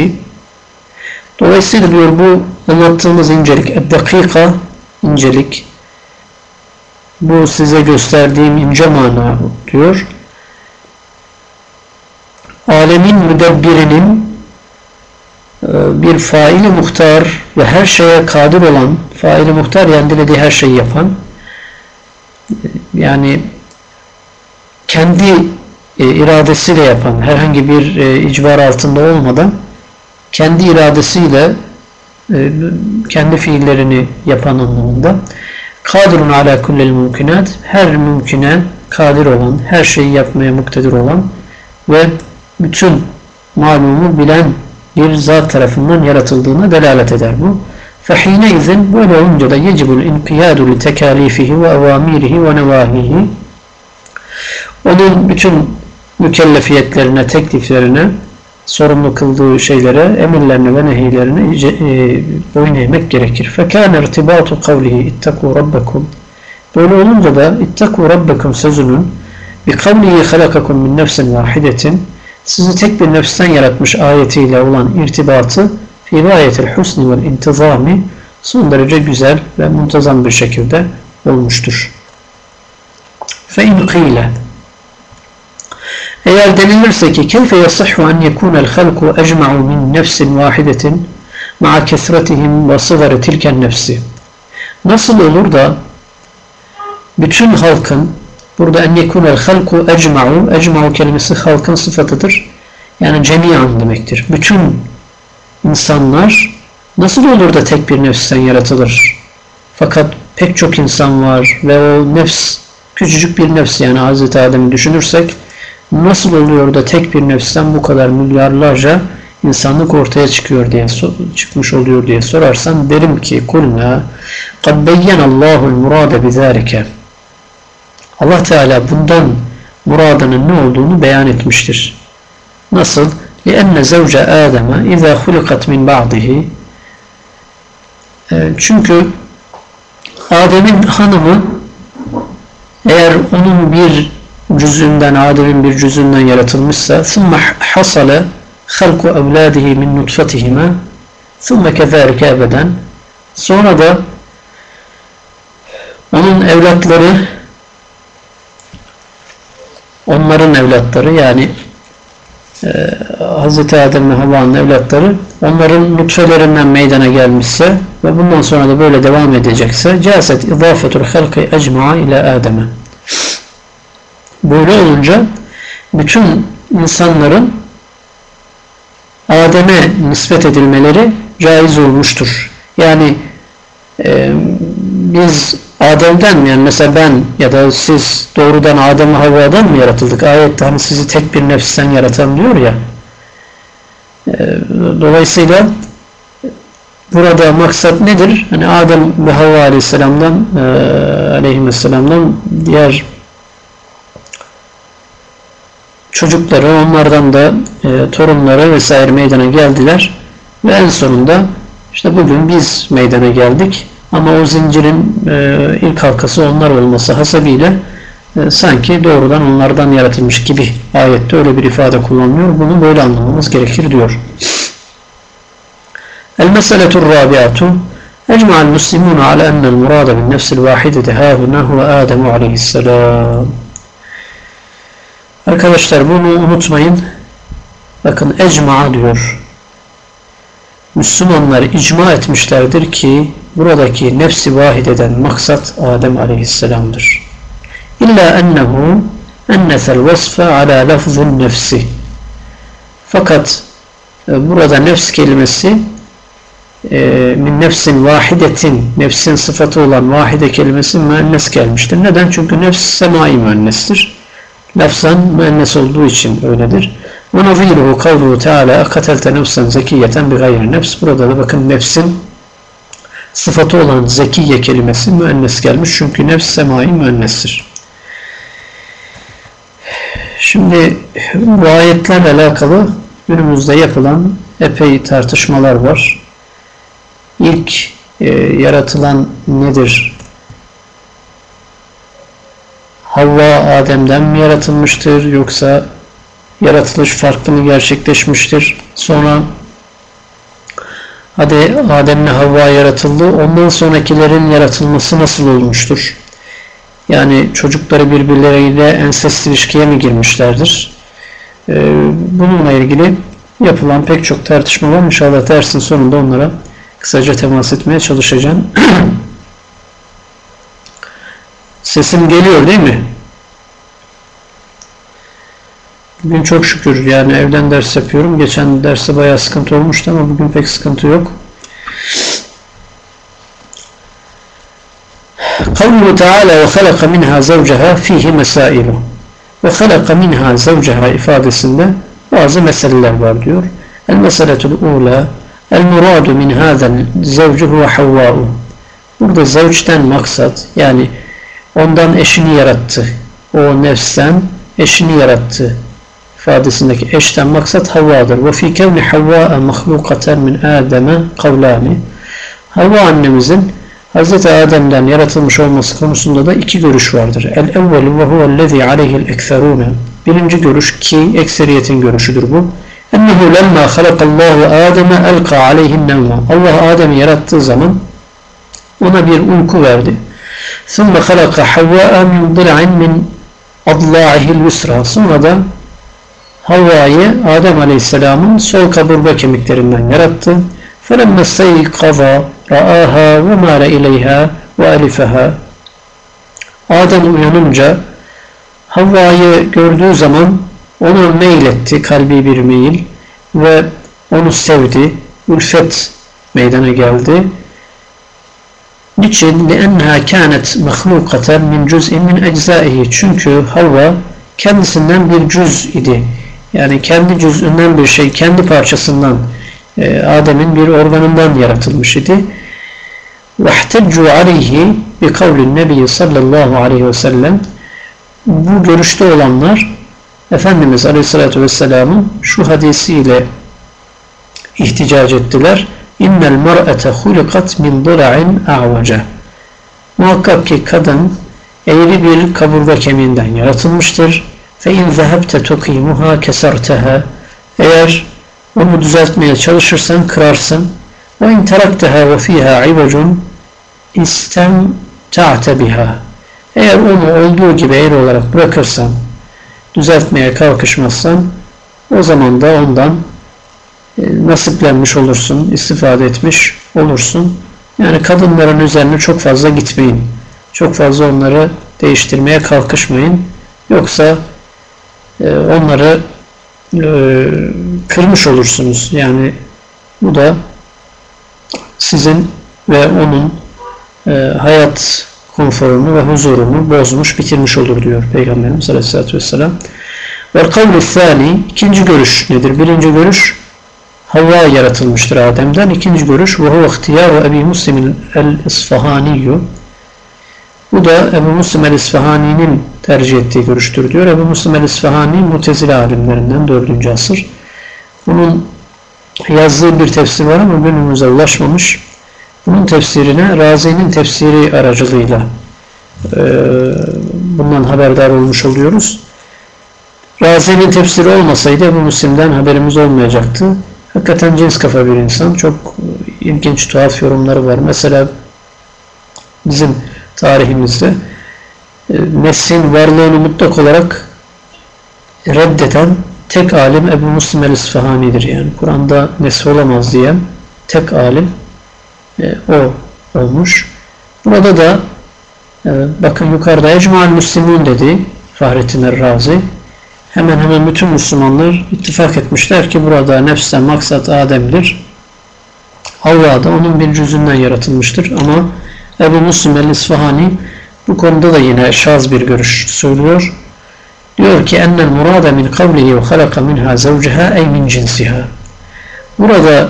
Dolayısıyla diyor bu anlattığımız incelik, dakika incelik, bu size gösterdiğim ince mana diyor. Alemin müdebbirinin e, bir faili muhtar ve her şeye kadir olan, faili muhtar yani dilediği her şeyi yapan, yani kendi e, iradesiyle yapan, herhangi bir e, icbar altında olmadan, kendi iradesiyle kendi fiillerini yapan anlamında. Kadirun ala kullel mümkünat her mümküne kadir olan, her şeyi yapmaya muktedir olan ve bütün malumu bilen bir zat tarafından yaratıldığına delalet eder bu. فحينئذ böyle olunca da yecibul inkiyadu li tekalifihi ve avamirihi ve nevahihi onun bütün mükellefiyetlerine, tekliflerine, sorumlu kıldığı şeylere, emirlerine ve nehirlerine e, boyun eğmek gerekir. فَكَانَ ارْتِبَاطُ قَوْلِهِ اِتَّقُوا رَبَّكُمْ Böyle olunca da اِتَّقُوا رَبَّكُمْ sözünün bir kavlihi halakakum min nefsin vahidetin sizi tek bir nefsten yaratmış ayetiyle olan irtibatı fi gayetil husni vel intizami son derece güzel ve muntazam bir şekilde olmuştur. Fe in qile eğer denilirse ki keyfe yasihhu en yekunel halku ecma'u min nefsin vahidetin ma'a kesretihim ve sıgarı tilken nefsi nasıl olur da bütün halkın burada en yekunel halku ecma'u. Ecma'u kelimesi halkın sıfatıdır. Yani cemiyan demektir. Bütün insanlar nasıl olur da tek bir nefsten yaratılır? Fakat pek çok insan var ve o nefs küçücük bir nefs. Yani Hz. Adem'i düşünürsek nasıl oluyor da tek bir nefsten bu kadar milyarlarca insanlık ortaya çıkıyor diye çıkmış oluyor diye sorarsan derim ki kulna kad beyyenallahul murade bizalike Allah Teala bundan muradının ne olduğunu beyan etmiştir. Nasıl? لِأَنَّ زَوْجَ آدَمَ اِذَا خُلِقَتْ مِنْ بَعْضِهِ Çünkü Adem'in hanımı eğer onun bir cüzünden, Adem'in bir cüzünden yaratılmışsa ثُمَّ حَصَلَ خَلْقُ أَوْلَادِهِ مِنْ نُطْفَتِهِمَا ثُمَّ كَذَٰلِكَ ebeden Sonra da onun evlatları onların evlatları yani e, Hz. Adem ve Havva'nın evlatları onların nutfelerinden meydana gelmişse ve bundan sonra da böyle devam edecekse caset idafetul halkı ecma'a ile Adem'e Böyle olunca bütün insanların Adem'e nispet edilmeleri caiz olmuştur. Yani e, biz Adem'den yani mesela ben ya da siz doğrudan Adem Havva'dan mı yaratıldık? Ayette hani sizi tek bir nefisten yaratan diyor ya. E, dolayısıyla burada maksat nedir? Hani Adem ve Havva Aleyhisselam'dan e, Aleyhisselam'dan diğer çocukları, onlardan da e, torunları vesaire meydana geldiler. Ve en sonunda işte bugün biz meydana geldik. Ama o zincirin e, ilk halkası onlar olması hasebiyle e, sanki doğrudan onlardan yaratılmış gibi ayette öyle bir ifade kullanılıyor. Bunu böyle anlamamız gerekir diyor. Rabiatu ecma'al muslimun ala ennel murada bin nefsil vahideti hâhuna huve Ademu aleyhisselam Arkadaşlar bunu unutmayın. Bakın ecma diyor. Müslümanlar icma etmişlerdir ki buradaki nefsi vahid eden maksat Adem aleyhisselamdır. İlla ennehu ennesel vasfe ala lafzun nefsi. Fakat e, burada nefs kelimesi e, min nefsin vahidetin nefsin sıfatı olan vahide kelimesi müennes gelmiştir. Neden? Çünkü nefs semai müennestir lafzan müennes olduğu için öyledir. Ve naziruhu kavluhu teala katelte nefsen zekiyeten bir gayri nefs. Burada da bakın nefsin sıfatı olan zekiye kelimesi müennes gelmiş. Çünkü nefs semai müennestir. Şimdi bu ayetlerle alakalı günümüzde yapılan epey tartışmalar var. İlk e, yaratılan nedir Havva Adem'den mi yaratılmıştır yoksa yaratılış farklı mı gerçekleşmiştir? Sonra hadi Adem'le Havva yaratıldı. Ondan sonrakilerin yaratılması nasıl olmuştur? Yani çocukları birbirleriyle ensest ilişkiye mi girmişlerdir? Ee, bununla ilgili yapılan pek çok tartışma var. İnşallah dersin sonunda onlara kısaca temas etmeye çalışacağım. Sesim geliyor değil mi? Bugün çok şükür yani evden ders yapıyorum. Geçen derste bayağı sıkıntı olmuştu ama bugün pek sıkıntı yok. Kavluhu Teala ve halaka minha zavcaha fihi mesailu. Ve halaka minha zavcaha ifadesinde bazı meseleler var diyor. El meseletul ula El muradu min hazel zevcu huve havva'u. Burada zevçten maksat yani ondan eşini yarattı. O nefsten eşini yarattı ifadesindeki eşten maksat Havva'dır. Ve fî kevni Havva'e mahlukaten min Adem'e kavlani. Havva annemizin Hz. Adem'den yaratılmış olması konusunda da iki görüş vardır. El evvelu ve huvellezî aleyhil ekserûne. Birinci görüş ki ekseriyetin görüşüdür bu. Ennehu lemma halakallahu Adem'e elqa aleyhin nevma. Allah Adem'i yarattığı zaman ona bir uyku verdi. ثُمَّ خَلَقَ حَوَّاءَ مِنْ ضِلْعٍ مِنْ أَضْلَاعِهِ الْيُسْرَى Sonra da Havva'yı Adem Aleyhisselam'ın sol kaburga kemiklerinden yarattı. فَلَمَّ اسْتَيْقَظَ رَآهَا وَمَارَ اِلَيْهَا وَأَلِفَهَا Adem uyanınca Havva'yı gördüğü zaman ona meyletti, kalbi bir meyil ve onu sevdi, ülfet meydana geldi. Niçin? لِأَنَّهَا كَانَتْ مَخْلُوقَةً مِنْ جُزْءٍ مِنْ اَجْزَائِهِ Çünkü Havva kendisinden bir cüz idi. Yani kendi cüzünden bir şey, kendi parçasından e, Adem'in bir organından yaratılmış idi. وَاحْتَجُّوا عَلَيْهِ بِقَوْلِ النَّبِيِّ sallallahu aleyhi ve sellem Bu görüşte olanlar Efendimiz Aleyhisselatü Vesselam'ın şu hadisiyle ihticac ettiler. İnnel mar'ete hulikat min dila'in a'vaca. Muhakkak ki kadın eğri bir kaburga kemiğinden yaratılmıştır. İn zehebte tukimuha keserteha. Eğer onu düzeltmeye çalışırsan kırarsın. Terakteha ve fiha ivacun istemta'te biha. Eğer onu olduğu gibi eğri olarak bırakırsan, düzeltmeye kalkışmazsan, o zaman da ondan e, nasiplenmiş olursun, istifade etmiş olursun. Yani kadınların üzerine çok fazla gitmeyin. Çok fazla onları değiştirmeye kalkışmayın. Yoksa onları e, kırmış olursunuz. Yani bu da sizin ve onun hayat konforunu ve huzurunu bozmuş, bitirmiş olur diyor Peygamberimiz Aleyhisselatü Vesselam. Ve kavlu thani, ikinci görüş nedir? Birinci görüş, Havva yaratılmıştır Adem'den. İkinci görüş ve huve ihtiyaru Ebi Muslim el-İsfahaniyyü. Bu da Ebu Muslim el-İsfahani'nin tercih ettiği görüştür diyor. Ebu Muslim el-İsfahani mutezile alimlerinden 4. asır. Bunun yazdığı bir tefsir var ama günümüze ulaşmamış. Bunun tefsirine Razi'nin tefsiri aracılığıyla e, bundan haberdar olmuş oluyoruz. Razi'nin tefsiri olmasaydı bu Müslim'den haberimiz olmayacaktı. Hakikaten cins kafa bir insan. Çok ilginç, tuhaf yorumları var. Mesela bizim tarihimizde e, neslin varlığını mutlak olarak reddeden tek alim Ebu Muslim el-İsfahani'dir. Yani Kur'an'da nesli olamaz diyen tek alim e, o olmuş. Burada da e, bakın yukarıda Ecmal Müslümun dedi Fahrettin Er-Razi hemen hemen bütün Müslümanlar ittifak etmişler ki burada nefsten maksat Adem'dir. Allah da onun bir cüzünden yaratılmıştır ama Ebu Müslim el-İsfahani bu konuda da yine şaz bir görüş söylüyor. Diyor ki ennel murade min kavlihi ve halaka minha zavceha ey min cinsiha. Burada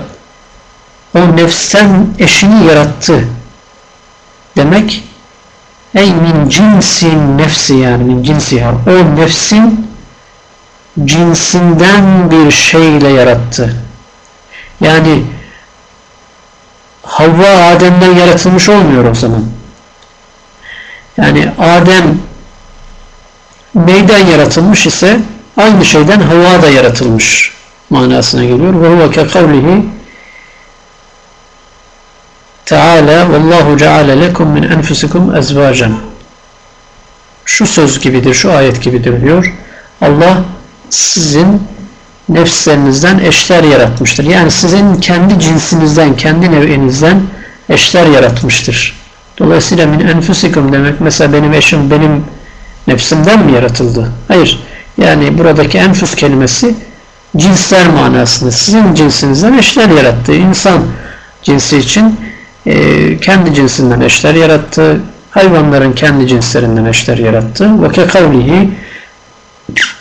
o nefsten eşini yarattı demek ey min cinsin nefsi yani min cinsiha o nefsin cinsinden bir şeyle yarattı. Yani Havva Adem'den yaratılmış olmuyor o zaman. Yani Adem neyden yaratılmış ise aynı şeyden Havva da yaratılmış manasına geliyor. Ve huve ke kavlihi Teala vallahu ceale lekum min enfusikum ezvacan. Şu söz gibidir, şu ayet gibidir diyor. Allah sizin nefslerinizden eşler yaratmıştır. Yani sizin kendi cinsinizden, kendi nev'inizden eşler yaratmıştır. Dolayısıyla min enfusikum demek mesela benim eşim benim nefsimden mi yaratıldı? Hayır. Yani buradaki enfus kelimesi cinsler manasında. Sizin cinsinizden eşler yarattı. İnsan cinsi için e, kendi cinsinden eşler yarattı. Hayvanların kendi cinslerinden eşler yarattı. Ve ke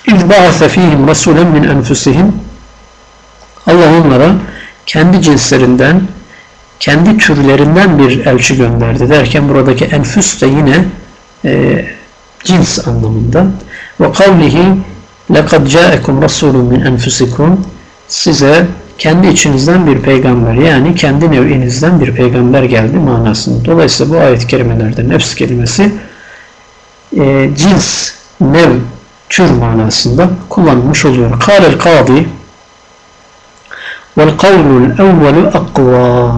اِذْ بَعَثَ ف۪يهِمْ رَسُولًا مِنْ اَنْفُسِهِمْ Allah onlara kendi cinslerinden, kendi türlerinden bir elçi gönderdi derken buradaki enfüs de yine e, cins anlamında. Ve kavlihi لَقَدْ جَاءَكُمْ رَسُولٌ مِنْ أَنْفُسِكُمْ Size kendi içinizden bir peygamber yani kendi nevinizden bir peygamber geldi manasında. Dolayısıyla bu ayet-i kerimelerde nefs kelimesi e, cins, nev, tür manasında kullanılmış oluyor. Kâlel kâdi vel kavlul evvelu akva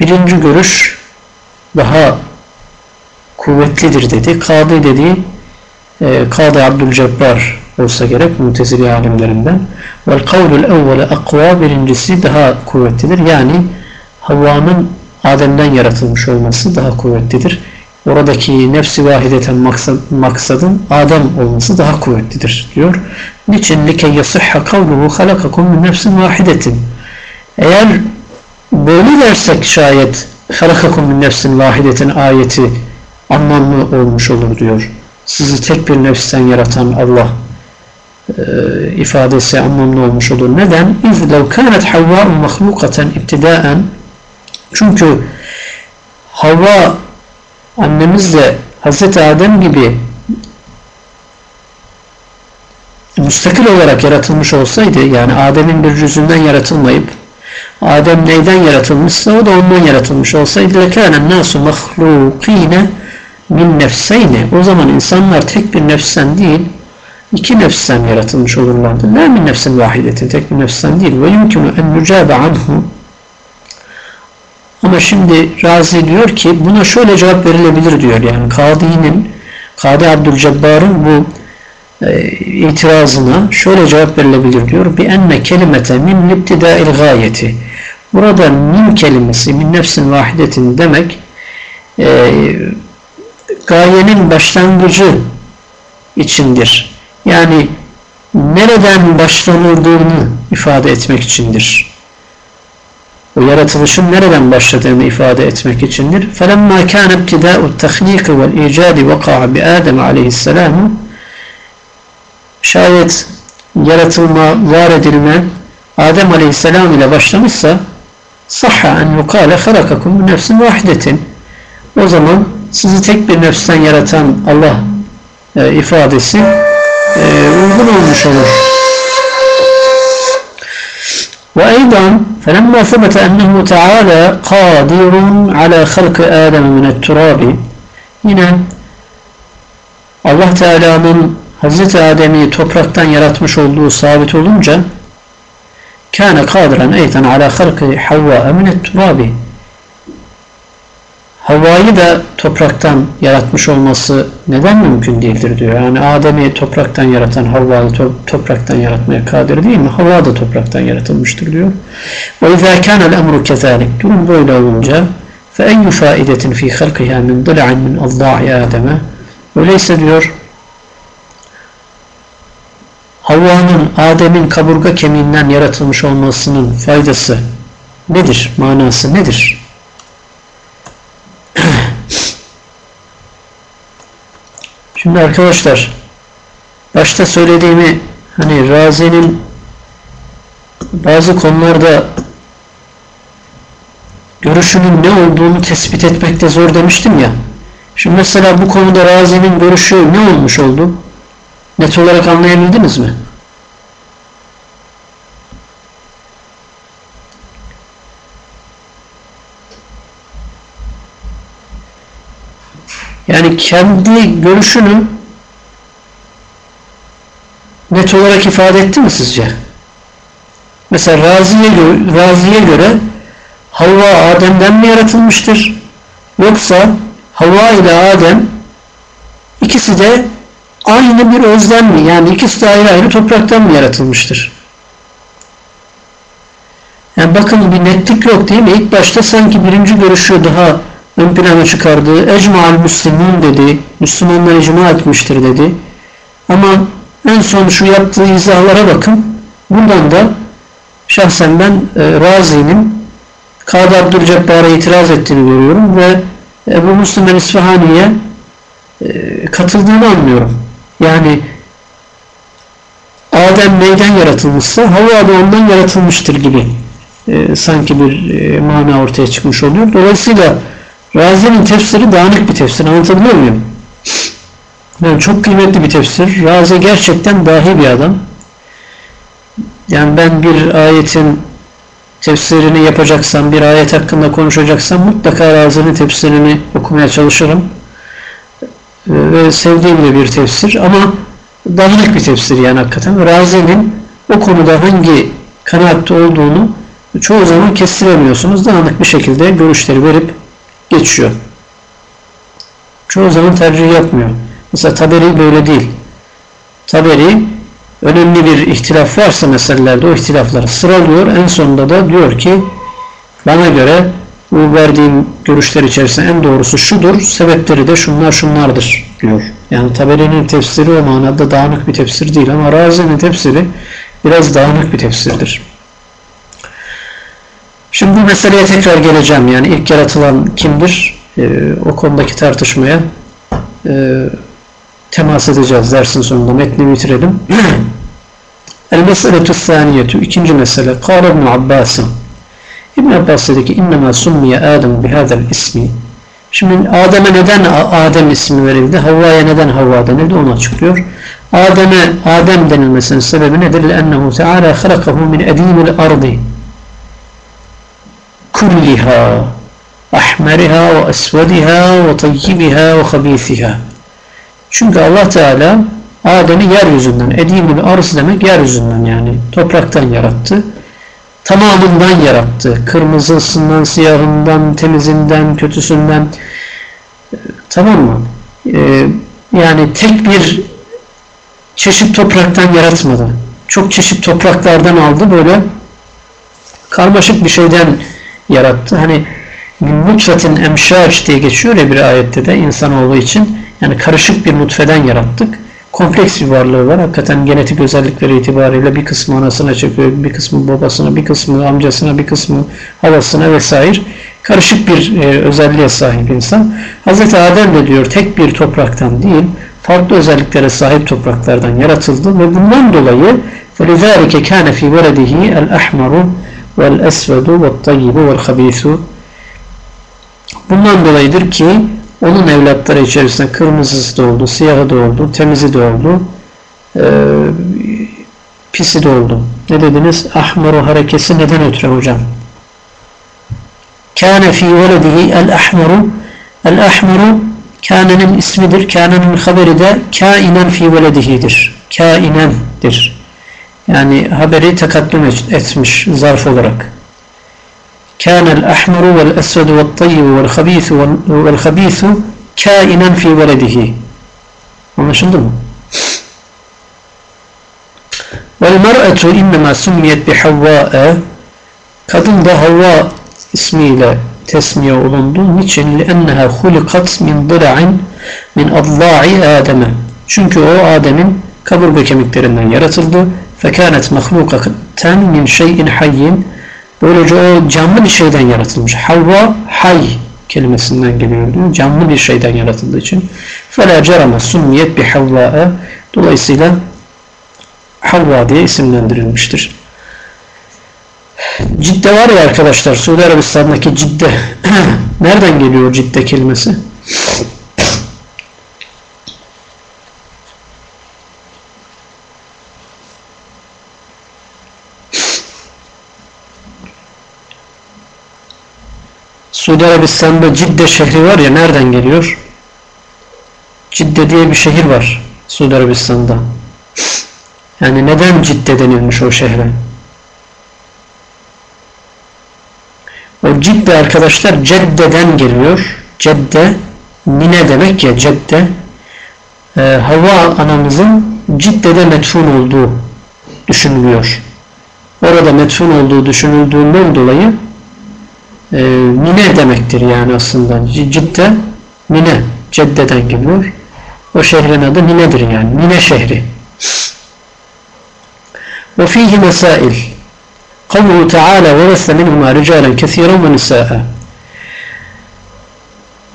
Birinci görüş daha kuvvetlidir dedi. Kadı dediği e, Kadı Abdülcebbar olsa gerek mutezili alimlerinden. Vel kavlul evvele akva birincisi daha kuvvetlidir. Yani Havva'nın Adem'den yaratılmış olması daha kuvvetlidir. Oradaki nefsi vahideten maksad, maksadın Adem olması daha kuvvetlidir diyor. Niçin? Like yasihha kavluhu halakakum min nefsin vahidetin. Eğer böyle dersek şayet halakakum min nefsin vahidetin ayeti anlamlı olmuş olur diyor. Sizi tek bir nefsten yaratan Allah e, ifadesi anlamlı olmuş olur. Neden? İz lev kânet havvâ'un mahlukaten ibtidaen çünkü Havva annemiz de Hazreti Adem gibi müstakil olarak yaratılmış olsaydı yani Adem'in bir cüzünden yaratılmayıp Adem neyden yaratılmışsa o da ondan yaratılmış olsaydı lekânen nâsu mahlûkîne min nefseyne o zaman insanlar tek bir nefsten değil iki nefsten yaratılmış olurlardı. Ne min nefsin vahidetin tek bir nefsten değil ve yumkinu en nücâbe anhu ama şimdi Razi diyor ki buna şöyle cevap verilebilir diyor. Yani Kadi'nin, Kadi Abdülcebbar'ın bu e, itirazına şöyle cevap verilebilir diyor. Bi enne kelimete min ibtidail gayeti. Burada min kelimesi min nefsin vahidetin demek e, gayenin başlangıcı içindir. Yani nereden başlanıldığını ifade etmek içindir O yaratılışın nereden başladığını ifade etmek içindir. فَلَمَّا كَانَ ابْتِدَاءُ التَّخْنِيقِ وَالْاِيجَادِ وَقَعَ بِآدَمَ aleyhisselam Şayet yaratılma, var edilme Adem aleyhisselam ile başlamışsa sahha en yukale halakakum nefsin vahidetin o zaman sizi tek bir nefsten yaratan Allah e, ifadesi e, uygun olmuş olur. Ve eydan فَلَمَّا ثَبَتَ أَنَّهُ تَعَالَى قَادِرٌ عَلَى خَلْقِ آدَمَ مِنَ التُّرَابِ Yine Allah Teala'nın Hz. Adem'i topraktan yaratmış olduğu sabit olunca كَانَ قَادِرًا اَيْتًا عَلَى خَلْقِ حَوَّاءَ مِنَ التُّرَابِ Havva'yı da topraktan yaratmış olması neden mümkün değildir diyor. Yani Adem'i topraktan yaratan Havva'yı to topraktan yaratmaya kadir değil mi? Havva da topraktan yaratılmıştır diyor. وَاِذَا كَانَ الْاَمْرُ كَذَٰلِكَ Durum böyle olunca فَاَيُّ فَائِدَةٍ ف۪ي خَلْقِهَا مِنْ ضِلَعٍ مِنْ اَضْضَاعِ آدَمَ Öyleyse diyor Havva'nın Adem'in kaburga kemiğinden yaratılmış olmasının faydası nedir? Manası nedir? Şimdi arkadaşlar başta söylediğimi hani Razi'nin bazı konularda görüşünün ne olduğunu tespit etmekte zor demiştim ya. Şimdi mesela bu konuda Razi'nin görüşü ne olmuş oldu? Net olarak anlayabildiniz mi? Yani kendi görüşünü net olarak ifade etti mi sizce? Mesela Razi'ye göre, Razi'ye göre Havva Adem'den mi yaratılmıştır? Yoksa Havva ile Adem ikisi de aynı bir özden mi? Yani ikisi de ayrı ayrı topraktan mı yaratılmıştır? Yani bakın bir netlik yok değil mi? İlk başta sanki birinci görüşü daha ön plana çıkardığı ecma'al müslimin dedi, Müslümanlar icma etmiştir dedi. Ama en son şu yaptığı izahlara bakın. Buradan da şahsen ben e, Razi'nin Kadı Abdülcebbar'a itiraz ettiğini görüyorum ve Ebu Müslim el-İsfahani'ye e, katıldığını anlıyorum. Yani Adem neyden yaratılmışsa Havva da ondan yaratılmıştır gibi e, sanki bir e, mana ortaya çıkmış oluyor. Dolayısıyla Razi'nin tefsiri dağınık bir tefsir. Anlatabiliyor muyum? Yani çok kıymetli bir tefsir. Razi gerçekten dahi bir adam. Yani ben bir ayetin tefsirini yapacaksam, bir ayet hakkında konuşacaksam mutlaka Razi'nin tefsirini okumaya çalışırım. Ve sevdiğim de bir tefsir ama dağınık bir tefsir yani hakikaten. Razi'nin o konuda hangi kanaatte olduğunu çoğu zaman kestiremiyorsunuz. Dağınık bir şekilde görüşleri verip geçiyor. Çoğu zaman tercih yapmıyor. Mesela Taberi böyle değil. Taberi önemli bir ihtilaf varsa meselelerde o ihtilafları sıralıyor. En sonunda da diyor ki bana göre bu verdiğim görüşler içerisinde en doğrusu şudur, sebepleri de şunlar şunlardır diyor. Yani Taberi'nin tefsiri o manada dağınık bir tefsir değil ama Razi'nin tefsiri biraz dağınık bir tefsirdir. Şimdi bu meseleye tekrar geleceğim. Yani ilk yaratılan kimdir? Ee, o konudaki tartışmaya e, temas edeceğiz dersin sonunda. Metni bitirelim. El meseletü thaniyetü ikinci mesele. Kâle ibn Abbas'ın İbn Abbas dedi ki innema summiye Adem bihâzel ismi Şimdi Adem'e neden Adem ismi verildi? Havva'ya neden Havva denildi? Onu açıklıyor. Adem'e Adem denilmesinin sebebi nedir? لأنه تعالى خلقه من kulliha ahmeriha ve esvediha ve tayyibiha ve habisiha çünkü Allah Teala Adem'i yeryüzünden edibül arz demek yeryüzünden yani topraktan yarattı. Tamamından yarattı. Kırmızısından siyahından temizinden kötüsünden. Tamam mı? Ee, yani tek bir çeşit topraktan yaratmadı. Çok çeşit topraklardan aldı. Böyle karmaşık bir şeyden yarattı. Hani nutfetin emşaç diye geçiyor ya bir ayette de insanoğlu için. Yani karışık bir nutfeden yarattık. Kompleks bir varlığı var. Hakikaten genetik özellikleri itibariyle bir kısmı anasına çekiyor, bir kısmı babasına, bir kısmı amcasına, bir kısmı havasına vesaire. Karışık bir e, özelliğe sahip insan. Hz. Adem de diyor tek bir topraktan değil, farklı özelliklere sahip topraklardan yaratıldı ve bundan dolayı فَلِذَٰلِكَ كَانَ فِي vel esvedu ve tayyibu Bundan dolayıdır ki onun evlatları içerisinde kırmızısı da oldu, siyahı da oldu, temizi de oldu, e, pisi de oldu. Ne dediniz? Ahmaru harekesi neden ötürü hocam? Kâne fî veledihi el ahmaru el ahmaru kânenin ismidir, kânenin haberi de kâinen fî veledihidir. Kâinendir. Yani haberi tekaddüm etmiş zarf olarak. كان الأحمر والأسود والطيب والخبيث والخبيث كائنا في ولده anlaşıldı mı? وَالْمَرْأَةُ اِنَّمَا سُمِّيَتْ بِحَوَّاءَ Kadın da Havva ismiyle tesmiye olundu. Niçin? لِأَنَّهَا خُلِقَتْ مِنْ ضِرَعٍ مِنْ أَضْلَاعِ آدَمَ Çünkü o Adem'in kaburga kemiklerinden yaratıldı. fekanet mahlukaten min şeyin hayyin böylece o canlı bir şeyden yaratılmış. Havva hay kelimesinden geliyor. Canlı bir şeyden yaratıldığı için. Fela cerama summiyet bi havva'e dolayısıyla Havva diye isimlendirilmiştir. Cidde var ya arkadaşlar Suudi Arabistan'daki Cidde. Nereden geliyor Cidde kelimesi? Suudi Arabistan'da Cidde şehri var ya nereden geliyor? Cidde diye bir şehir var Suudi Arabistan'da. Yani neden Cidde denilmiş o şehre? O Cidde arkadaşlar Cedde'den geliyor. Cedde Nine demek ya Cedde. Ee, Hava anamızın Cidde'de metfun olduğu düşünülüyor. Orada metfun olduğu düşünüldüğünden dolayı e, Mine demektir yani aslında. Cidde Mine. Cedde'den geliyor. O şehrin adı Mine'dir yani. Mine şehri. Ve fihi mesail. Kavluhu Teala ve vesse minhuma ricalen kesiren ve nisa'e.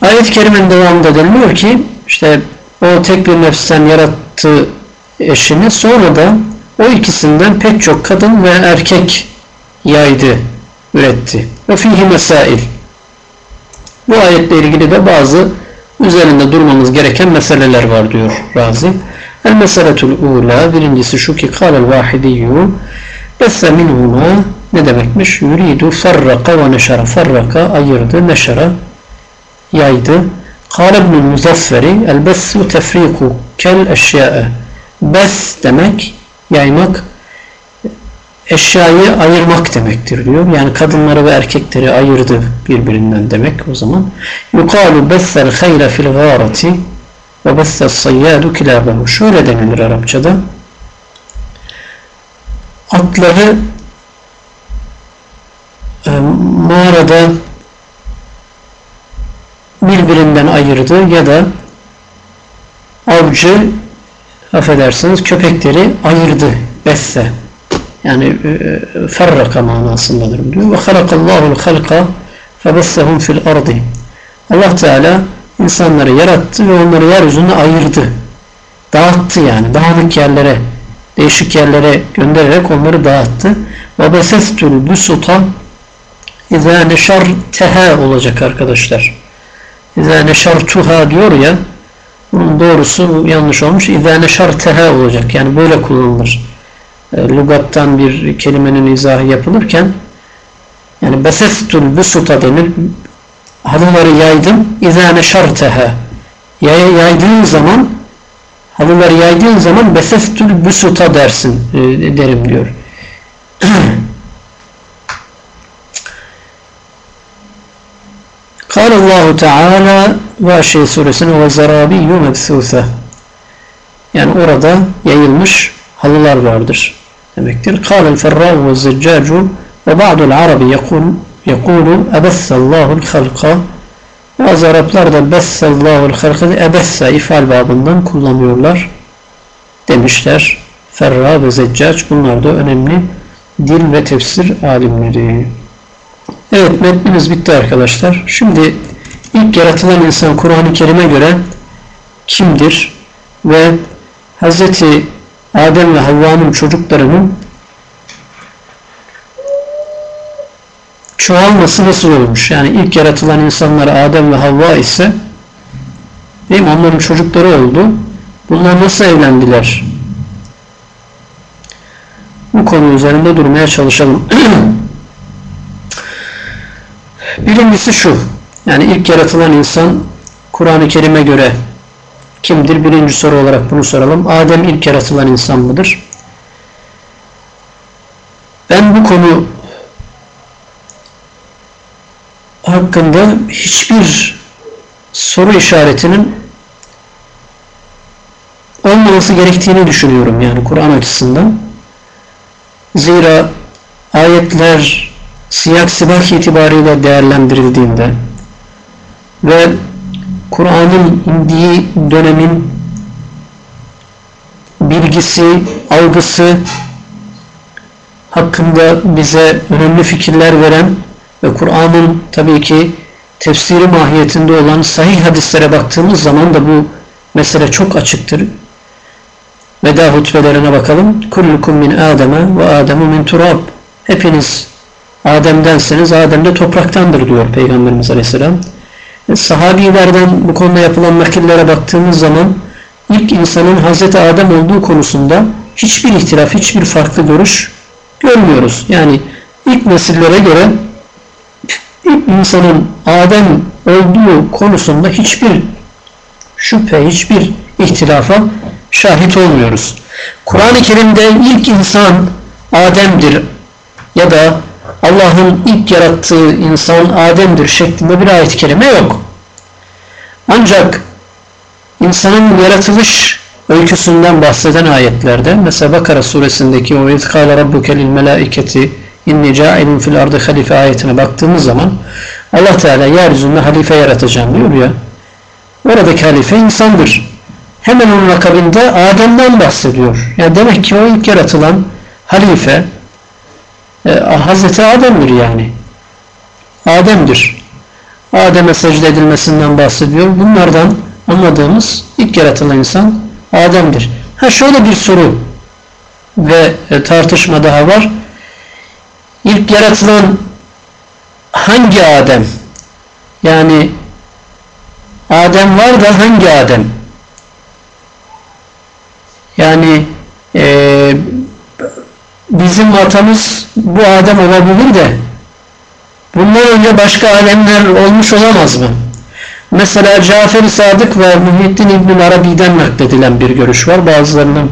Ayet-i kerimenin devamında deniliyor ki işte o tek bir nefsten yarattı eşini sonra da o ikisinden pek çok kadın ve erkek yaydı, üretti. Ve fihi mesail. Bu ayetle ilgili de bazı üzerinde durmamız gereken meseleler var diyor Razi. El meseletul ula birincisi şu ki kâlel vahidiyyu besse minhuma ne demekmiş? Yuridu farraka ve neşara. Farraka ayırdı, neşara yaydı. Kâle ibn muzafferi el bessu tefriku kel eşya'e. Bes demek yaymak eşyayı ayırmak demektir diyor. Yani kadınları ve erkekleri ayırdı birbirinden demek o zaman. Yukalu bessel hayra fil gârati ve bessel sayyadu kilâbehu. Şöyle denilir Arapçada. Atları e, mağarada birbirinden ayırdı ya da avcı affedersiniz köpekleri ayırdı. Besse yani e, ferraka manasındadır diyor. Ve halakallahul halka febessehum fil ardi. Allah Teala insanları yarattı ve onları yeryüzünde ayırdı. Dağıttı yani. Dağınık yerlere, değişik yerlere göndererek onları dağıttı. Ve besestul busuta İzâ neşarteha olacak arkadaşlar. İzâ neşartuha diyor ya bunun doğrusu yanlış olmuş. İzâ neşarteha olacak. Yani böyle kullanılır e, lügattan bir kelimenin izahı yapılırken yani besestul busuta denir halıları yaydım izâne şarteha Yay, yaydığın zaman halıları yaydığın zaman besestul busuta dersin e, derim diyor قال الله تعالى Vahşi suresinin ve zarabiyyü mebsûse yani orada yayılmış halılar vardır demektir. Kâlel ferrâhu ve zeccacu ve ba'dul arabi yakul yekulu ebessallâhul halka bazı Araplar da bessallâhul halka ebessa ifal babından kullanıyorlar demişler. Ferra ve Zeccac bunlar da önemli dil ve tefsir alimleri. Evet metnimiz bitti arkadaşlar. Şimdi ilk yaratılan insan Kur'an-ı Kerim'e göre kimdir? Ve Hz. Adem ve Havva'nın çocuklarının çoğalması nasıl olmuş? Yani ilk yaratılan insanlar Adem ve Havva ise değil mi? onların çocukları oldu. Bunlar nasıl evlendiler? Bu konu üzerinde durmaya çalışalım. Birincisi şu. Yani ilk yaratılan insan Kur'an-ı Kerim'e göre kimdir? Birinci soru olarak bunu soralım. Adem ilk yaratılan insan mıdır? Ben bu konu hakkında hiçbir soru işaretinin olmaması gerektiğini düşünüyorum yani Kur'an açısından. Zira ayetler siyak sibak itibariyle değerlendirildiğinde ve Kur'an'ın indiği dönemin bilgisi, algısı hakkında bize önemli fikirler veren ve Kur'an'ın tabii ki tefsiri mahiyetinde olan sahih hadislere baktığımız zaman da bu mesele çok açıktır. Veda hutbelerine bakalım. Kullukum min Adem'e ve Adem'u min turab. Hepiniz Adem'densiniz, Adem de topraktandır diyor Peygamberimiz Aleyhisselam. Sahabilerden bu konuda yapılan nakillere baktığımız zaman ilk insanın Hazreti Adem olduğu konusunda hiçbir ihtilaf, hiçbir farklı görüş görmüyoruz. Yani ilk nesillere göre ilk insanın Adem olduğu konusunda hiçbir şüphe, hiçbir ihtilafa şahit olmuyoruz. Kur'an-ı Kerim'de ilk insan Adem'dir ya da Allah'ın ilk yarattığı insan Adem'dir şeklinde bir ayet-i kerime yok. Ancak insanın yaratılış öyküsünden bahseden ayetlerde mesela Bakara suresindeki o izkâle rabbuke lil melâiketi inni câilin fil ardı halife ayetine baktığımız zaman Allah Teala yeryüzünde halife yaratacağım diyor ya oradaki halife insandır. Hemen onun akabinde Adem'den bahsediyor. Yani demek ki o ilk yaratılan halife e, Hazreti Adem'dir yani. Adem'dir. Adem'e secde edilmesinden bahsediyor. Bunlardan anladığımız ilk yaratılan insan Adem'dir. Ha şöyle bir soru ve e, tartışma daha var. İlk yaratılan hangi Adem? Yani Adem var da hangi Adem? Yani e, bizim atamız bu Adem olabilir de bundan önce başka alemler olmuş olamaz mı? Mesela Cafer-i Sadık ve Muhyiddin İbn Arabi'den nakledilen bir görüş var. Bazılarının